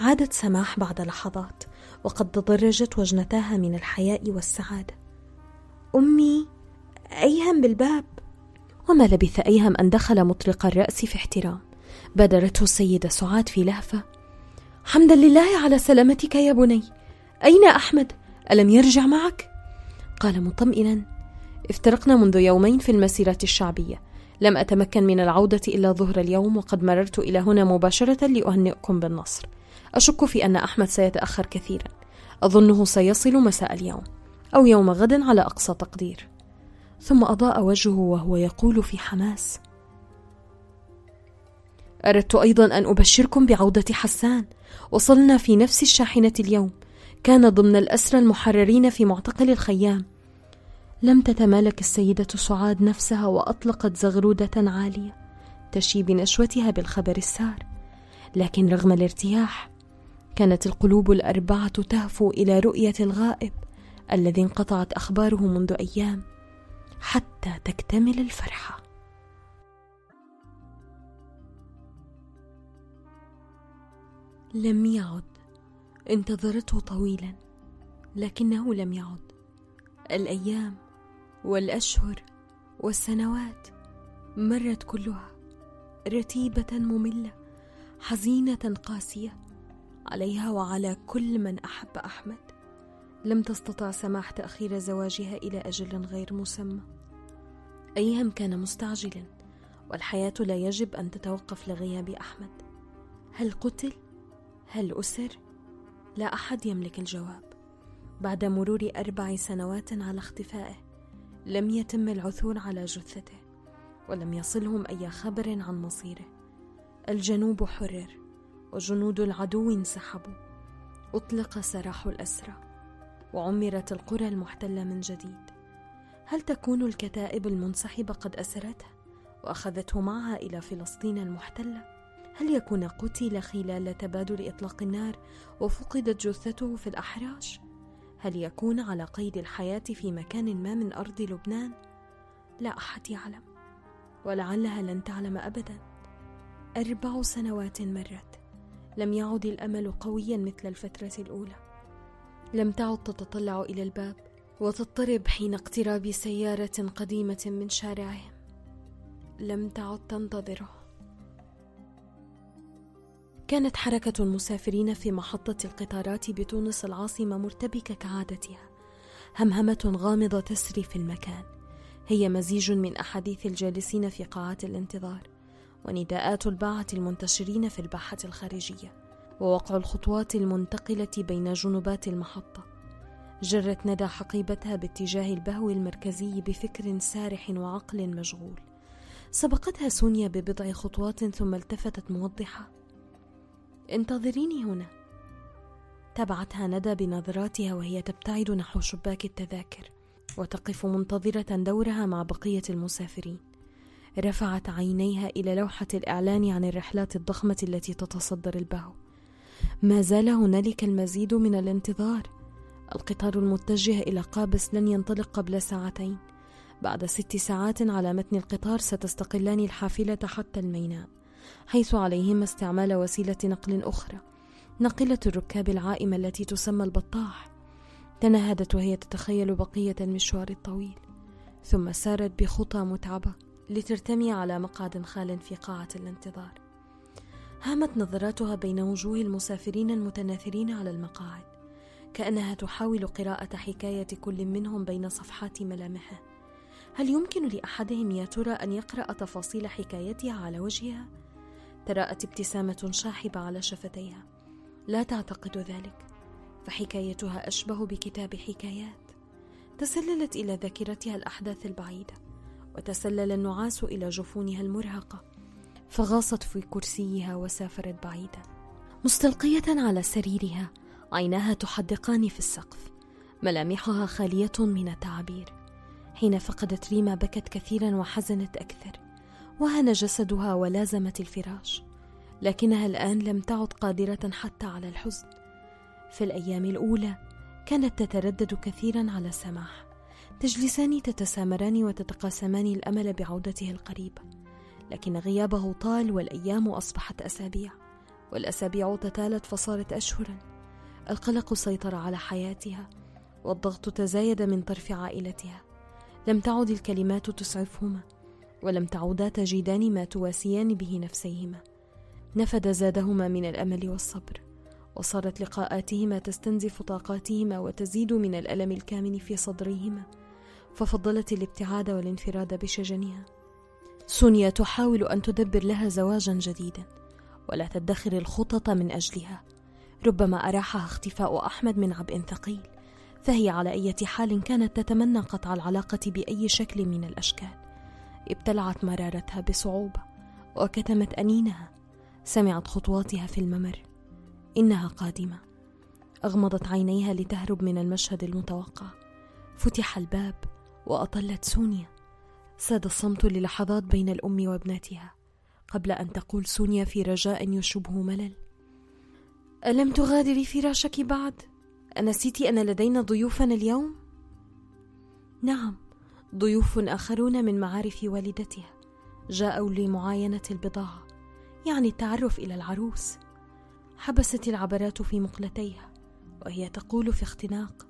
عادت سماح بعد لحظات وقد تضرجت وجنتاها من الحياء والسعادة. أمي ايهم بالباب؟ وما لبث أيهم أن دخل مطرق الرأس في احترام. بادرته السيدة سعاد في لهفة. حمدا لله على سلامتك يا بني. أين أحمد؟ ألم يرجع معك؟ قال مطمئنا. افترقنا منذ يومين في المسيرة الشعبية. لم أتمكن من العودة إلا ظهر اليوم وقد مررت إلى هنا مباشرة لأهنئكم بالنصر. أشك في أن أحمد سيتأخر كثيرا. أظنه سيصل مساء اليوم أو يوم غد على أقصى تقدير. ثم أضاء وجهه وهو يقول في حماس. أردت أيضا أن أبشركم بعودة حسان. وصلنا في نفس الشاحنة اليوم. كان ضمن الأسرى المحررين في معتقل الخيام. لم تتمالك السيدة سعاد نفسها وأطلقت زغرودة عالية تشي بنشوتها بالخبر السار. لكن رغم الارتياح كانت القلوب الأربعة تهفو إلى رؤية الغائب الذي انقطعت أخباره منذ أيام. حتى تكتمل الفرحة. لم يعد. انتظرته طويلا لكنه لم يعد. الأيام والأشهر والسنوات مرت كلها رتيبة مملة حزينة قاسية عليها وعلى كل من أحب أحمد. لم تستطع سماح تأخير زواجها إلى أجل غير مسمى. أيهم كان مستعجلا والحياة لا يجب أن تتوقف لغياب أحمد. هل قتل؟ هل أسر؟ لا أحد يملك الجواب. بعد مرور أربع سنوات على اختفائه لم يتم العثور على جثته ولم يصلهم أي خبر عن مصيره. الجنوب حرر وجنود العدو انسحبوا. أطلق سراح الأسرى. وعمرت القرى المحتلة من جديد هل تكون الكتائب المنسحبة قد أسرته وأخذته معها إلى فلسطين المحتلة؟ هل يكون قتل خلال تبادل إطلاق النار وفقدت جثته في الأحراش؟ هل يكون على قيد الحياة في مكان ما من أرض لبنان؟ لا أحد يعلم ولعلها لن تعلم أبدا أربع سنوات مرت لم يعد الأمل قويا مثل الفترة الأولى لم تعد تتطلع إلى الباب وتضطرب حين اقتراب سيارة قديمة من شارعهم لم تعد تنتظره. كانت حركة المسافرين في محطة القطارات بتونس العاصمة مرتبكة كعادتها. همهمة غامضة تسري في المكان. هي مزيج من أحاديث الجالسين في قاعات الانتظار ونداءات الباعة المنتشرين في الباحة الخارجية. ووقع الخطوات المنتقلة بين جنبات المحطة. جرت ندى حقيبتها باتجاه البهو المركزي بفكر سارح وعقل مشغول. سبقتها سونيا ببضع خطوات ثم التفتت موضحة. انتظريني هنا. تبعتها ندى بنظراتها وهي تبتعد نحو شباك التذاكر وتقف منتظرة دورها مع بقية المسافرين. رفعت عينيها إلى لوحة الإعلان عن الرحلات الضخمة التي تتصدر الباو ما زال هنالك المزيد من الانتظار. القطار المتجه إلى قابس لن ينطلق قبل ساعتين. بعد ست ساعات على متن القطار ستستقلان الحافلة حتى الميناء حيث عليهما استعمال وسيلة نقل أخرى ناقلة الركاب العائمة التي تسمى البطاح. تنهدت وهي تتخيل بقية المشوار الطويل. ثم سارت بخطى متعبة لترتمي على مقعد خال في قاعة الانتظار. هامت نظراتها بين وجوه المسافرين المتناثرين على المقاعد كأنها تحاول قراءة حكاية كل منهم بين صفحات ملامحه. هل يمكن لأحدهم يا ترى أن يقرأ تفاصيل حكايتها على وجهها؟ تراءت ابتسامة شاحبة على شفتيها. لا تعتقد ذلك. فحكايتها أشبه بكتاب حكايات. تسللت إلى ذاكرتها الأحداث البعيدة وتسلل النعاس إلى جفونها المرهقة. فغاصت في كرسيها وسافرت بعيدا. مستلقية على سريرها عيناها تحدقان في السقف ملامحها خالية من التعابير حين فقدت ريما بكت كثيرا وحزنت أكثر وهن جسدها ولازمت الفراش لكنها الآن لم تعد قادرة حتى على الحزن. في الأيام الأولى كانت تتردد كثيرا على سماح تجلسان تتسامران وتتقاسمان الأمل بعودته القريبة. لكن غيابه طال والأيام أصبحت أسابيع والأسابيع تتالت فصارت أشهرا. القلق سيطر على حياتها والضغط تزايد من طرف عائلتها. لم تعد الكلمات تسعفهما ولم تعودا تجدان ما تواسيان به نفسيهما. نفد زادهما من الأمل والصبر وصارت لقاءاتهما تستنزف طاقاتهما وتزيد من الألم الكامن في صدريهما ففضلت الابتعاد والانفراد بشجنها. سونيا تحاول أن تدبر لها زواجا جديدا ولا تدخر الخطط من أجلها. ربما أراحها اختفاء أحمد من عبء ثقيل فهي على أي حال كانت تتمنى قطع العلاقة بأي شكل من الأشكال. ابتلعت مرارتها بصعوبة وكتمت أنينها. سمعت خطواتها في الممر. إنها قادمة. أغمضت عينيها لتهرب من المشهد المتوقع. فتح الباب وأطلت سونيا. ساد الصمت للحظات بين الأم وابنتها قبل أن تقول سونيا في رجاء يشبه ملل. ألم تغادري فراشك بعد؟ أنسيت أن لدينا ضيوفا اليوم؟ نعم ضيوف آخرون من معارف والدتها جاءوا لمعاينة البضاعة يعني التعرف إلى العروس. حبست العبرات في مقلتيها وهي تقول في اختناق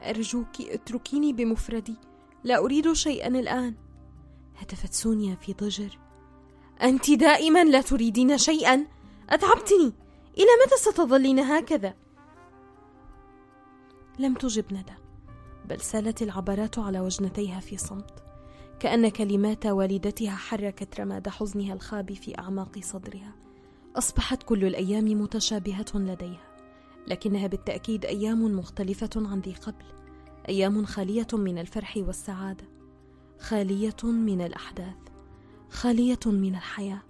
أرجوك اتركيني بمفردي. لا أريد شيئا الآن. هتفت سونيا في ضجر. أنت دائما لا تريدين شيئا. أتعبتني إلى متى ستظلين هكذا؟ لم تجب ندى بل سالت العبرات على وجنتيها في صمت. كأن كلمات والدتها حركت رماد حزنها الخابي في أعماق صدرها. أصبحت كل الأيام متشابهة لديها لكنها بالتأكيد أيام مختلفة عن ذي قبل. أيام خالية من الفرح والسعادة خالية من الأحداث خالية من الحياة.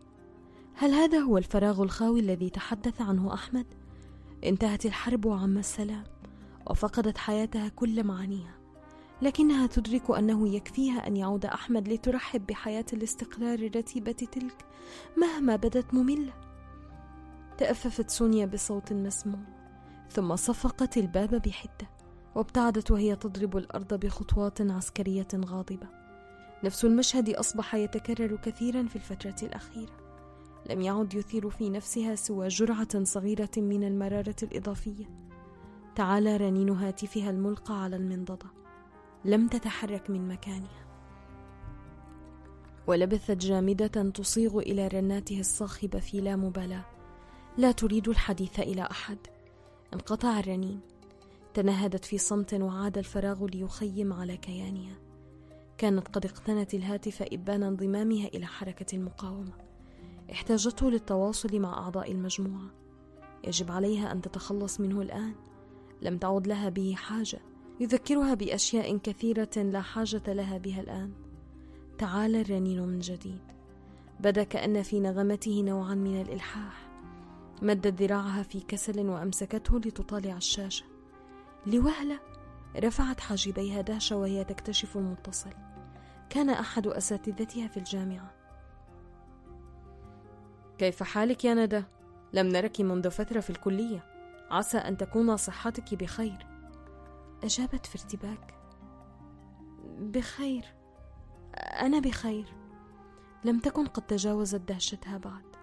هل هذا هو الفراغ الخاوي الذي تحدث عنه أحمد؟ انتهت الحرب وعم السلام وفقدت حياتها كل معانيها. لكنها تدرك أنه يكفيها أن يعود أحمد لترحب بحياة الاستقرار الرتيبة تلك مهما بدت مملة. تأففت سونيا بصوت مسموع ثم صفقت الباب بحدة. وابتعدت وهي تضرب الأرض بخطوات عسكرية غاضبة. نفس المشهد أصبح يتكرر كثيرا في الفترة الأخيرة. لم يعد يثير في نفسها سوى جرعة صغيرة من المرارة الإضافية. تعالى رنين هاتفها الملقى على المنضدة. لم تتحرك من مكانها. ولبثت جامدة تصيغ إلى رناته الصاخبة في لا مبالاة. لا تريد الحديث إلى أحد. انقطع الرنين. تنهدت في صمت وعاد الفراغ ليخيم على كيانها. كانت قد اقتنت الهاتف إبان انضمامها إلى حركة المقاومة. احتاجته للتواصل مع أعضاء المجموعة. يجب عليها أن تتخلص منه الآن. لم تعد لها به حاجة. يذكرها بأشياء كثيرة لا حاجة لها بها الآن. تعالى الرنين من جديد. بدا كأن في نغمته نوعا من الإلحاح. مدت ذراعها في كسل وأمسكته لتطالع الشاشة. لوهلة رفعت حاجبيها دهشة وهي تكتشف المتصل. كان أحد أساتذتها في الجامعة. كيف حالك يا ندى؟ لم نرك منذ فترة في الكلية. عسى أن تكون صحتك بخير. أجابت في ارتباك. بخير. أنا بخير. لم تكن قد تجاوزت دهشتها بعد.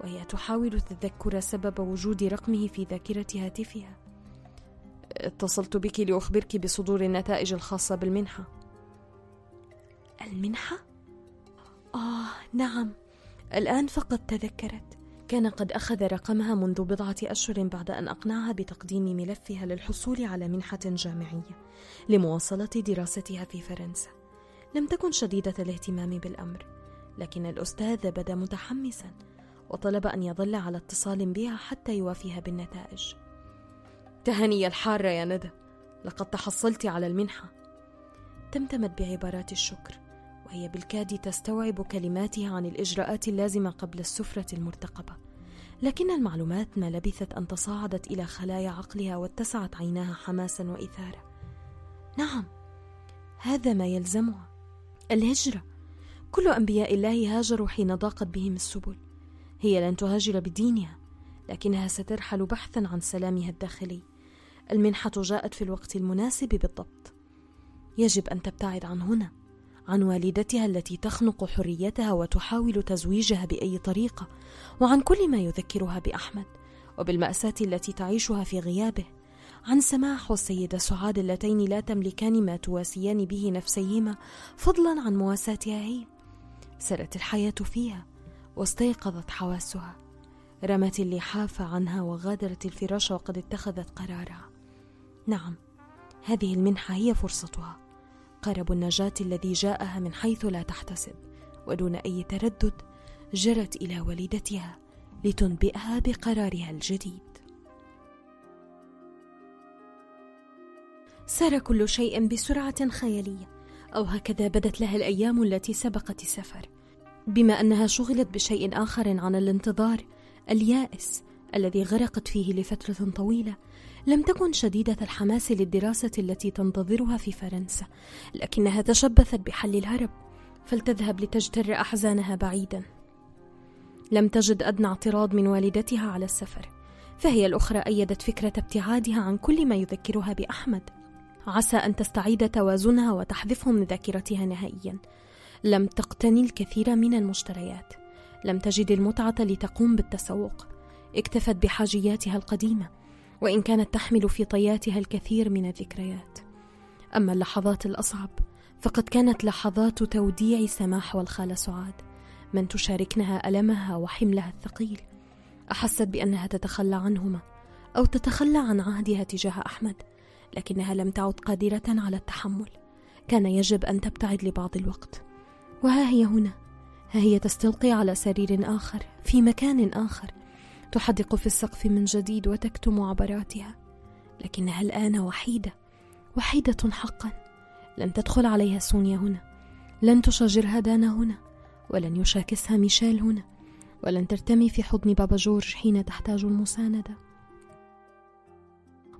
وهي تحاول تذكر سبب وجود رقمه في ذاكرة هاتفها. اتصلت بك لأخبرك بصدور النتائج الخاصة بالمنحة. المنحة؟ آه نعم. الآن فقط تذكرت. كان قد أخذ رقمها منذ بضعة أشهر بعد أن أقنعها بتقديم ملفها للحصول على منحة جامعية لمواصلة دراستها في فرنسا. لم تكن شديدة الاهتمام بالأمر لكن الأستاذ بدا متحمسا وطلب أن يظل على اتصال بها حتى يوافيها بالنتائج. تهني الحارة يا ندى. لقد تحصلت على المنحة. تمتمت بعبارات الشكر وهي بالكاد تستوعب كلماتها عن الإجراءات اللازمة قبل السفرة المرتقبة. لكن المعلومات ما لبثت أن تصاعدت إلى خلايا عقلها واتسعت عيناها حماسا وإثارة نعم هذا ما يلزمها. الهجرة. كل أنبياء الله هاجروا حين ضاقت بهم السبل. هي لن تهاجر بدينها. لكنها سترحل بحثا عن سلامها الداخلي. المنحة جاءت في الوقت المناسب بالضبط. يجب أن تبتعد عن هنا عن والدتها التي تخنق حريتها وتحاول تزويجها بأي طريقة وعن كل ما يذكرها بأحمد وبالمأساة التي تعيشها في غيابه. عن سماح والسيده سعاد اللتين لا تملكان ما تواسيان به نفسيهما فضلا عن مواساتها هي. سرت الحياة فيها واستيقظت حواسها. رمت اللحاف عنها وغادرت الفراش وقد اتخذت قرارها نعم هذه المنحة هي فرصتها. قرب النجاة الذي جاءها من حيث لا تحتسب ودون أي تردد جرت إلى والدتها لتنبئها بقرارها الجديد. سار كل شيء بسرعة خيالية أو هكذا بدت لها الأيام التي سبقت السفر. بما أنها شغلت بشيء آخر عن الانتظار اليائس الذي غرقت فيه لفترة طويلة لم تكن شديدة الحماس للدراسة التي تنتظرها في فرنسا، لكنها تشبثت بحل الهرب، فلتذهب لتجتر أحزانها بعيدا. لم تجد أدنى اعتراض من والدتها على السفر، فهي الأخرى أيدت فكرة ابتعادها عن كل ما يذكرها بأحمد، عسى أن تستعيد توازنها وتحذفه من ذاكرتها نهائيا. لم تقتني الكثير من المشتريات، لم تجد المتعة لتقوم بالتسوق، اكتفت بحاجياتها القديمة وإن كانت تحمل في طياتها الكثير من الذكريات. أما اللحظات الأصعب فقد كانت لحظات توديع سماح والخاله سعاد. من تشاركنها ألمها وحملها الثقيل. أحست بأنها تتخلى عنهما أو تتخلى عن عهدها تجاه أحمد لكنها لم تعد قادرة على التحمل. كان يجب أن تبتعد لبعض الوقت. وها هي هنا ها هي تستلقي على سرير آخر في مكان آخر. تحدق في السقف من جديد وتكتم عبراتها. لكنها الآن وحيدة وحيدة حقا. لن تدخل عليها سونيا هنا. لن تشاجرها دانا هنا. ولن يشاكسها ميشيل هنا. ولن ترتمي في حضن بابا جورج حين تحتاج المساندة.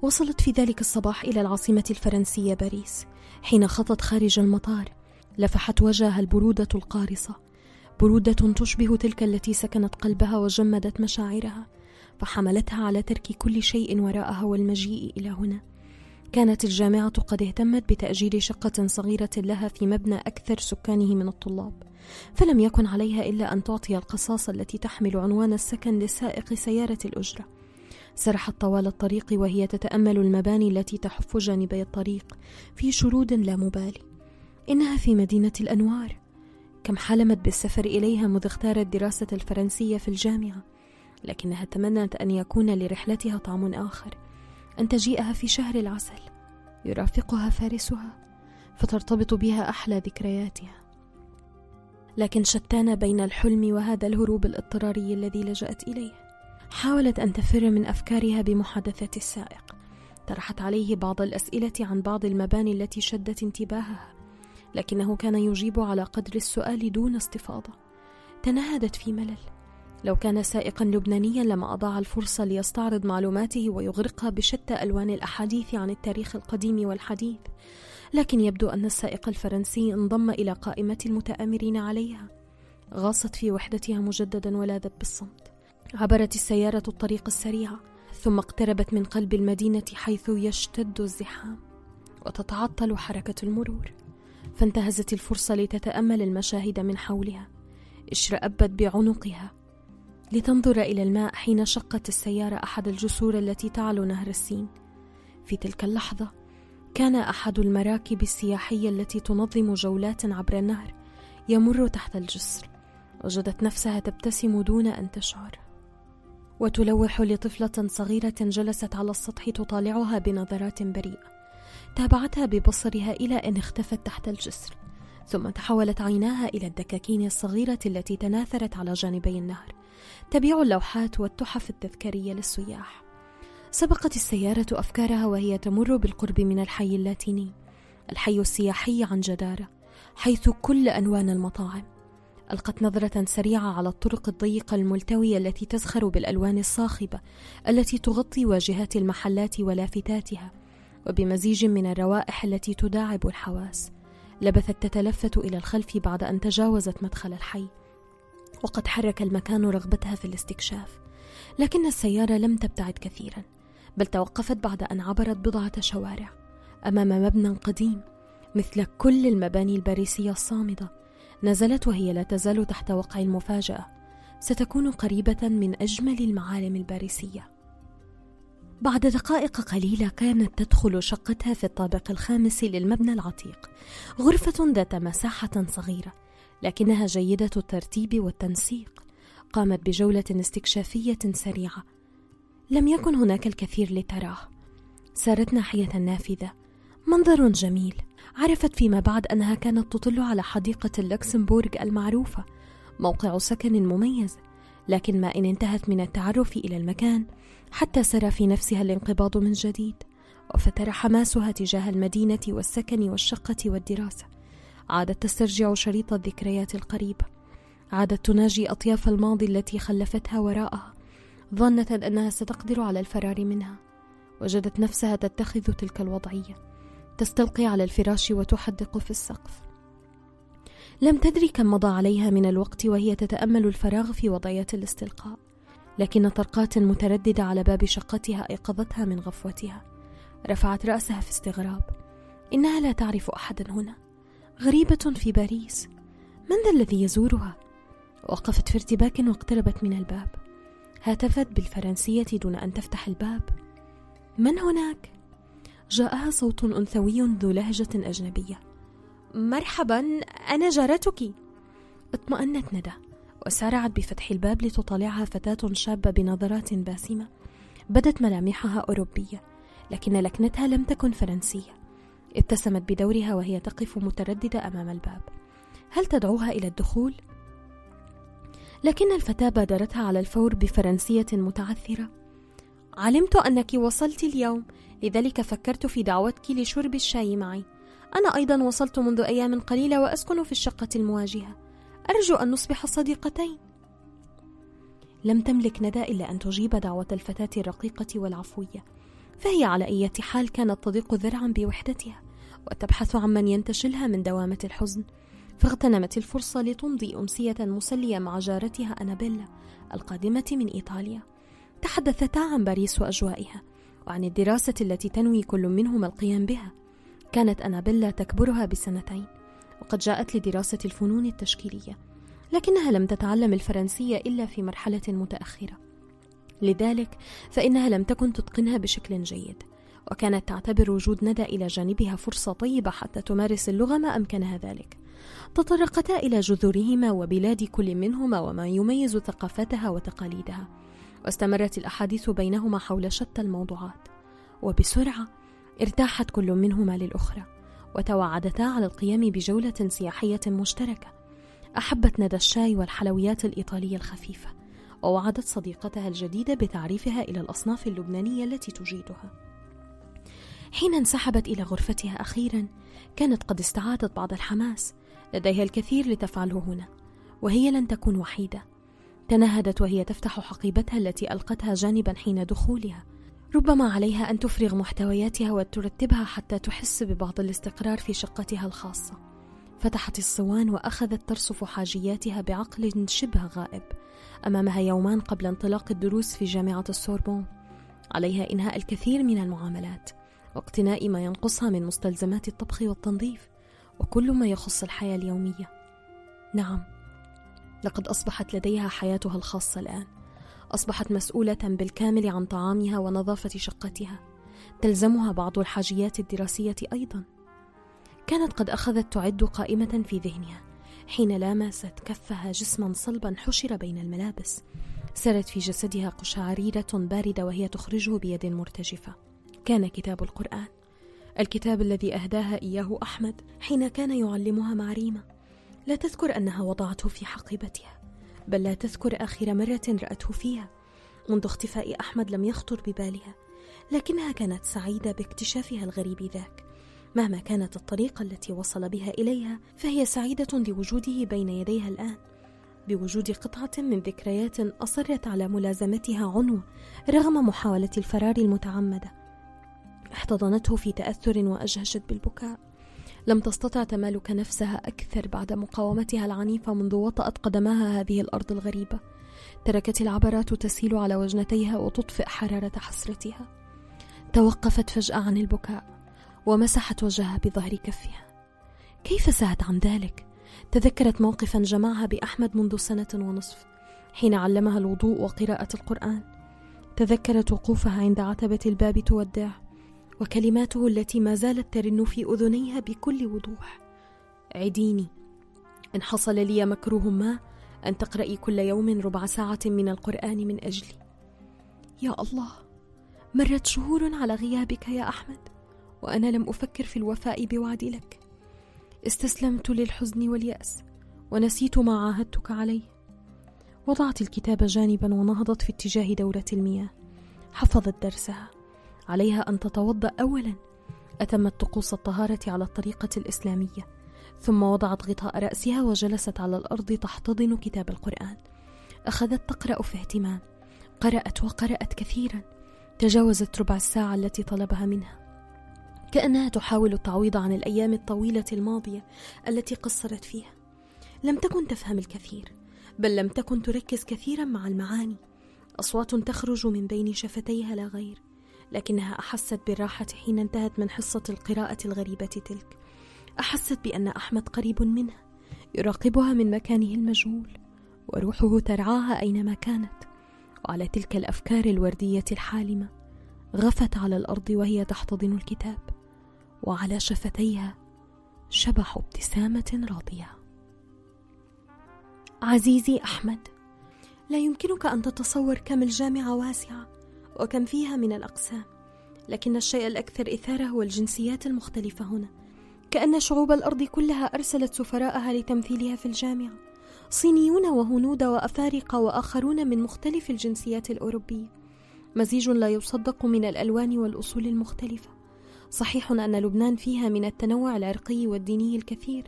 وصلت في ذلك الصباح إلى العاصمة الفرنسية باريس حين خطت خارج المطار. لفحت وجهها البرودة القارصة. برودة تشبه تلك التي سكنت قلبها وجمدت مشاعرها فحملتها على ترك كل شيء وراءها والمجيء إلى هنا. كانت الجامعة قد اهتمت بتأجير شقة صغيرة لها في مبنى أكثر سكانه من الطلاب فلم يكن عليها إلا أن تعطي القصاصة التي تحمل عنوان السكن لسائق سيارة الأجرة. سرحت طوال الطريق وهي تتأمل المباني التي تحف جانبي الطريق في شرود لا مبالي. إنها في مدينة الأنوار. كم حلمت بالسفر إليها مذ اختارت دراسة الفرنسية في الجامعة لكنها تمنت أن يكون لرحلتها طعم آخر أن تجيئها في شهر العسل يرافقها فارسها فترتبط بها أحلى ذكرياتها. لكن شتان بين الحلم وهذا الهروب الاضطراري الذي لجأت إليه. حاولت أن تفر من أفكارها بمحادثة السائق طرحت عليه بعض الأسئلة عن بعض المباني التي شدت انتباهها. لكنه كان يجيب على قدر السؤال دون استفاضة. تنهدت في ملل. لو كان سائقا لبنانيا لما أضاع الفرصة ليستعرض معلوماته ويغرقها بشتى ألوان الأحاديث عن التاريخ القديم والحديث. لكن يبدو أن السائق الفرنسي انضم إلى قائمة المتآمرين عليها. غاصت في وحدتها مجددا ولاذت بالصمت. عبرت السيارة الطريق السريع ثم اقتربت من قلب المدينة حيث يشتد الزحام. وتتعطل حركة المرور. فانتهزت الفرصة لتتأمل المشاهد من حولها. اشرأبت بعنقها. لتنظر إلى الماء حين شقت السيارة أحد الجسور التي تعلو نهر السين. في تلك اللحظة كان أحد المراكب السياحية التي تنظم جولات عبر النهر يمر تحت الجسر. وجدت نفسها تبتسم دون أن تشعر. وتلوح لطفلة صغيرة جلست على السطح تطالعها بنظرات بريئة. تابعتها ببصرها إلى أن اختفت تحت الجسر ثم تحولت عيناها إلى الدكاكين الصغيرة التي تناثرت على جانبي النهر تبيع اللوحات والتحف التذكارية للسياح. سبقت السيارة أفكارها وهي تمر بالقرب من الحي اللاتيني الحي السياحي عن جدارة حيث كل أنوان المطاعم. ألقت نظرة سريعة على الطرق الضيقة الملتوية التي تزخر بالألوان الصاخبة التي تغطي واجهات المحلات ولافتاتها. وبمزيج من الروائح التي تداعب الحواس. لبثت تتلفت إلى الخلف بعد أن تجاوزت مدخل الحي وقد حرك المكان رغبتها في الاستكشاف. لكن السيارة لم تبتعد كثيرا بل توقفت بعد أن عبرت بضعة شوارع. أمام مبنى قديم مثل كل المباني الباريسية الصامدة نزلت وهي لا تزال تحت وقع المفاجأة. ستكون قريبة من أجمل المعالم الباريسية. بعد دقائق قليلة كانت تدخل شقتها في الطابق الخامس للمبنى العتيق غرفة ذات مساحة صغيرة لكنها جيدة الترتيب والتنسيق قامت بجولة استكشافية سريعة. لم يكن هناك الكثير لتراه. سارت ناحية النافذة منظر جميل. عرفت فيما بعد أنها كانت تطل على حديقة اللكسمبورغ المعروفة موقع سكن مميز. لكن ما إن انتهت من التعرف إلى المكان حتى سرى في نفسها الانقباض من جديد وفتر حماسها تجاه المدينة والسكن والشقة والدراسة. عادت تسترجع شريط الذكريات القريبة عادت تناجي أطياف الماضي التي خلفتها وراءها. ظنة أنها ستقدر على الفرار منها. وجدت نفسها تتخذ تلك الوضعية. تستلقي على الفراش وتحدق في السقف. لم تدري كم مضى عليها من الوقت وهي تتأمل الفراغ في وضعية الاستلقاء. لكن طرقات مترددة على باب شقتها أيقظتها من غفوتها. رفعت رأسها في استغراب. إنها لا تعرف أحدا هنا. غريبة في باريس. من ذا الذي يزورها؟ وقفت في ارتباك واقتربت من الباب. هاتفت بالفرنسية دون أن تفتح الباب. من هناك؟ جاءها صوت أنثوي ذو لهجة أجنبية. مرحبا أنا جارتك. اطمأنت ندى. وسارعت بفتح الباب لتطالعها فتاة شابة بنظرات باسمة. بدت ملامحها أوروبية لكن لكنتها لم تكن فرنسية. ابتسمت بدورها وهي تقف مترددة أمام الباب. هل تدعوها إلى الدخول؟ لكن الفتاة بادرتها على الفور بفرنسية متعثرة. علمت أنك وصلت اليوم لذلك فكرت في دعوتك لشرب الشاي معي. أنا أيضا وصلت منذ أيام قليلة وأسكن في الشقة المواجهة. أرجو أن نصبح صديقتين. لم تملك ندى إلا أن تجيب دعوة الفتاة الرقيقة والعفوية. فهي على أي حال كانت تضيق ذرعا بوحدتها وتبحث عن من ينتشلها من دوامة الحزن. فاغتنمت الفرصة لتمضي أمسية مسلية مع جارتها أنابيلا القادمة من إيطاليا. تحدثتا عن باريس وأجوائها وعن الدراسة التي تنوي كل منهما القيام بها. كانت أنابيلا تكبرها بسنتين. وقد جاءت لدراسة الفنون التشكيلية لكنها لم تتعلم الفرنسية إلا في مرحلة متأخرة. لذلك فإنها لم تكن تتقنها بشكل جيد وكانت تعتبر وجود ندى إلى جانبها فرصة طيبة حتى تمارس اللغة ما أمكنها ذلك. تطرقتا إلى جذورهما وبلاد كل منهما وما يميز ثقافتها وتقاليدها واستمرت الأحاديث بينهما حول شتى الموضوعات. وبسرعة ارتاحت كل منهما للأخرى. وتوعدتا على القيام بجولة سياحية مشتركة. أحبت ندى الشاي والحلويات الإيطالية الخفيفة ووعدت صديقتها الجديدة بتعريفها إلى الأصناف اللبنانية التي تجيدها. حين انسحبت إلى غرفتها أخيرا كانت قد استعادت بعض الحماس لديها الكثير لتفعله هنا وهي لن تكون وحيدة. تنهدت وهي تفتح حقيبتها التي ألقتها جانبا حين دخولها. ربما عليها أن تفرغ محتوياتها وترتبها حتى تحس ببعض الاستقرار في شقتها الخاصة. فتحت الصوان وأخذت ترصف حاجياتها بعقل شبه غائب. أمامها يومان قبل انطلاق الدروس في جامعة السوربون. عليها إنهاء الكثير من المعاملات واقتناء ما ينقصها من مستلزمات الطبخ والتنظيف وكل ما يخص الحياة اليومية. نعم لقد أصبحت لديها حياتها الخاصة الآن. أصبحت مسؤولة بالكامل عن طعامها ونظافة شقتها. تلزمها بعض الحاجيات الدراسية أيضا. كانت قد أخذت تعد قائمة في ذهنها حين لامست كفها جسما صلبا حشر بين الملابس. سرت في جسدها قشعريرة باردة وهي تخرجه بيد مرتجفة. كان كتاب القرآن. الكتاب الذي أهداها إياه أحمد حين كان يعلمها معريمة. لا تذكر أنها وضعته في حقيبتها. بل لا تذكر آخر مرة رأته فيها منذ اختفاء أحمد لم يخطر ببالها لكنها كانت سعيدة باكتشافها الغريب ذاك. مهما كانت الطريقة التي وصل بها إليها فهي سعيدة لوجوده بين يديها الآن بوجود قطعة من ذكريات أصرت على ملازمتها عنوة رغم محاولة الفرار المتعمدة. احتضنته في تأثر وأجهشت بالبكاء. لم تستطع تمالك نفسها أكثر بعد مقاومتها العنيفة منذ وطأت قدماها هذه الأرض الغريبة. تركت العبرات تسيل على وجنتيها وتطفئ حرارة حسرتها. توقفت فجأة عن البكاء ومسحت وجهها بظهر كفها. كيف سهت عن ذلك؟ تذكرت موقفا جمعها بأحمد منذ سنة ونصف حين علمها الوضوء وقراءة القرآن. تذكرت وقوفها عند عتبة الباب تودعه. وكلماته التي ما زالت ترن في أذنيها بكل وضوح. عديني إن حصل لي مكروه ما أن تقرأي كل يوم ربع ساعة من القرآن من أجلي. يا الله مرت شهور على غيابك يا أحمد وأنا لم أفكر في الوفاء بوعدي لك. استسلمت للحزن واليأس ونسيت ما عاهدتك عليه. وضعت الكتاب جانبا ونهضت في اتجاه دوره المياه. حفظت درسها. عليها أن تتوضأ أولا. أتمت طقوس الطهارة على الطريقة الإسلامية ثم وضعت غطاء رأسها وجلست على الأرض تحتضن كتاب القرآن. أخذت تقرأ في اهتمام قرأت وقرأت كثيرا. تجاوزت ربع الساعة التي طلبها منها. كأنها تحاول التعويض عن الأيام الطويلة الماضية التي قصرت فيها. لم تكن تفهم الكثير بل لم تكن تركز كثيرا مع المعاني. أصوات تخرج من بين شفتيها لا غير. لكنها أحست بالراحة حين انتهت من حصة القراءة الغريبة تلك. أحست بأن أحمد قريب منها يراقبها من مكانه المجهول وروحه ترعاها أينما كانت وعلى تلك الأفكار الوردية الحالمة غفت على الأرض وهي تحتضن الكتاب وعلى شفتيها شبح ابتسامة راضية. عزيزي أحمد لا يمكنك أن تتصور كم الجامعة واسعة وكم فيها من الأقسام لكن الشيء الأكثر إثارة هو الجنسيات المختلفة هنا. كأن شعوب الأرض كلها أرسلت سفراءها لتمثيلها في الجامعة. صينيون وهنود وأفارقة وآخرون من مختلف الجنسيات الأوروبية. مزيج لا يصدق من الألوان والأصول المختلفة. صحيح أن لبنان فيها من التنوع العرقي والديني الكثير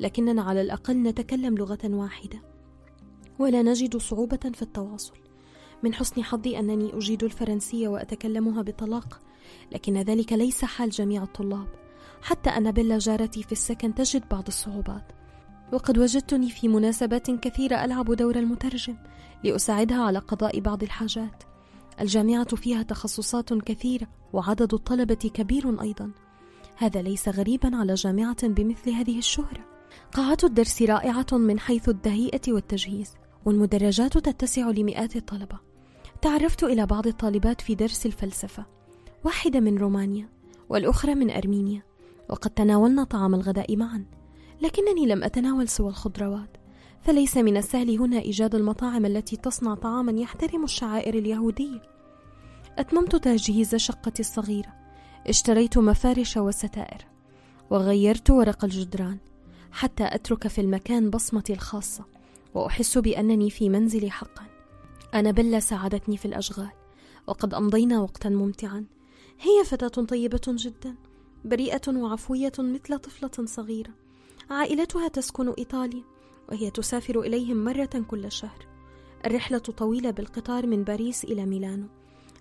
لكننا على الأقل نتكلم لغة واحدة. ولا نجد صعوبة في التواصل. من حسن حظي أنني أجيد الفرنسية وأتكلمها بطلاقة لكن ذلك ليس حال جميع الطلاب. حتى أن بيلا جارتي في السكن تجد بعض الصعوبات. وقد وجدتني في مناسبات كثيرة ألعب دور المترجم لأساعدها على قضاء بعض الحاجات. الجامعة فيها تخصصات كثيرة وعدد الطلبة كبير أيضا. هذا ليس غريبا على جامعة بمثل هذه الشهرة. قاعة الدرس رائعة من حيث التهيئة والتجهيز والمدرجات تتسع لمئات الطلبة. تعرفت إلى بعض الطالبات في درس الفلسفة واحدة من رومانيا والأخرى من أرمينيا وقد تناولنا طعام الغداء معا لكنني لم أتناول سوى الخضروات فليس من السهل هنا إيجاد المطاعم التي تصنع طعاما يحترم الشعائر اليهودية. أتممت تجهيز شقتي الصغيرة اشتريت مفارش وستائر وغيرت ورق الجدران حتى أترك في المكان بصمتي الخاصة وأحس بأنني في منزلي حقا. أنا بلا ساعدتني في الأشغال وقد أمضينا وقتا ممتعا. هي فتاة طيبة جدا بريئة وعفوية مثل طفلة صغيرة. عائلتها تسكن إيطاليا وهي تسافر إليهم مرة كل شهر. الرحلة طويلة بالقطار من باريس إلى ميلانو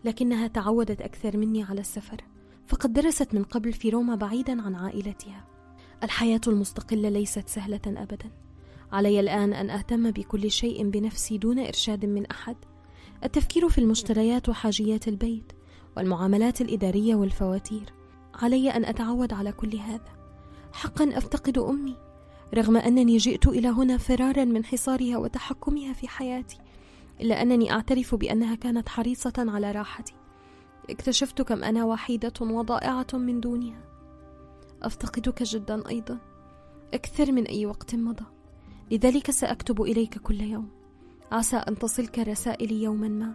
لكنها تعودت أكثر مني على السفر فقد درست من قبل في روما بعيدا عن عائلتها. الحياة المستقلة ليست سهلة أبدا. علي الآن أن أهتم بكل شيء بنفسي دون إرشاد من أحد. التفكير في المشتريات وحاجيات البيت والمعاملات الإدارية والفواتير. علي أن أتعود على كل هذا. حقا أفتقد أمي رغم أنني جئت إلى هنا فرارا من حصارها وتحكمها في حياتي إلا أنني أعترف بأنها كانت حريصة على راحتي. اكتشفت كم أنا وحيدة وضائعة من دونها. أفتقدك جدا أيضا أكثر من أي وقت مضى. لذلك سأكتب إليك كل يوم. عسى أن تصلك رسائلي يوما ما.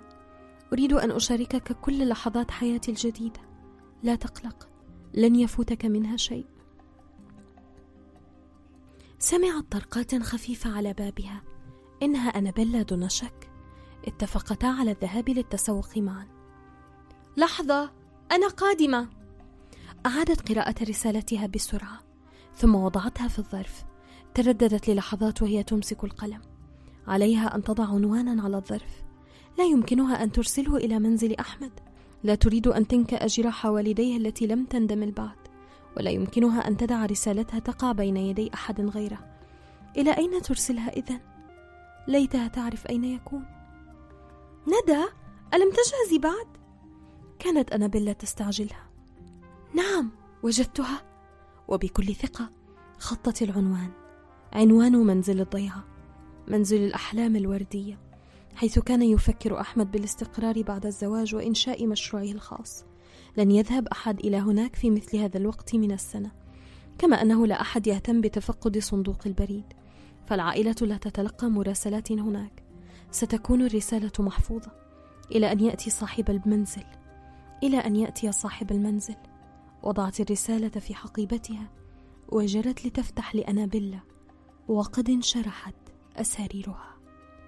أريد أن أشاركك كل لحظات حياتي الجديدة. لا تقلق لن يفوتك منها شيء. سمعت طرقات خفيفة على بابها. إنها أنابيلا دون شك اتفقتا على الذهاب للتسوق معا. لحظة أنا قادمة. أعادت قراءة رسالتها بسرعة ثم وضعتها في الظرف. ترددت للحظات وهي تمسك القلم. عليها أن تضع عنوانا على الظرف. لا يمكنها أن ترسله إلى منزل أحمد. لا تريد أن تنكأ جراح والديه التي لم تندمل بعد ولا يمكنها أن تدع رسالتها تقع بين يدي أحد غيره. إلى أين ترسلها إذن؟ ليتها تعرف أين يكون. ندى ألم تجهزي بعد؟ كانت أنابيلا تستعجلها. نعم وجدتها. وبكل ثقة خطت العنوان. عنوان منزل الضيعة منزل الأحلام الوردية حيث كان يفكر أحمد بالاستقرار بعد الزواج وإنشاء مشروعه الخاص. لن يذهب أحد إلى هناك في مثل هذا الوقت من السنة كما أنه لا أحد يهتم بتفقد صندوق البريد فالعائلة لا تتلقى مراسلات هناك. ستكون الرسالة محفوظة إلى أن يأتي صاحب المنزل إلى أن يأتي صاحب المنزل. وضعت الرسالة في حقيبتها وجرت لتفتح لأنابيلا وقد انشرحت أساريرها.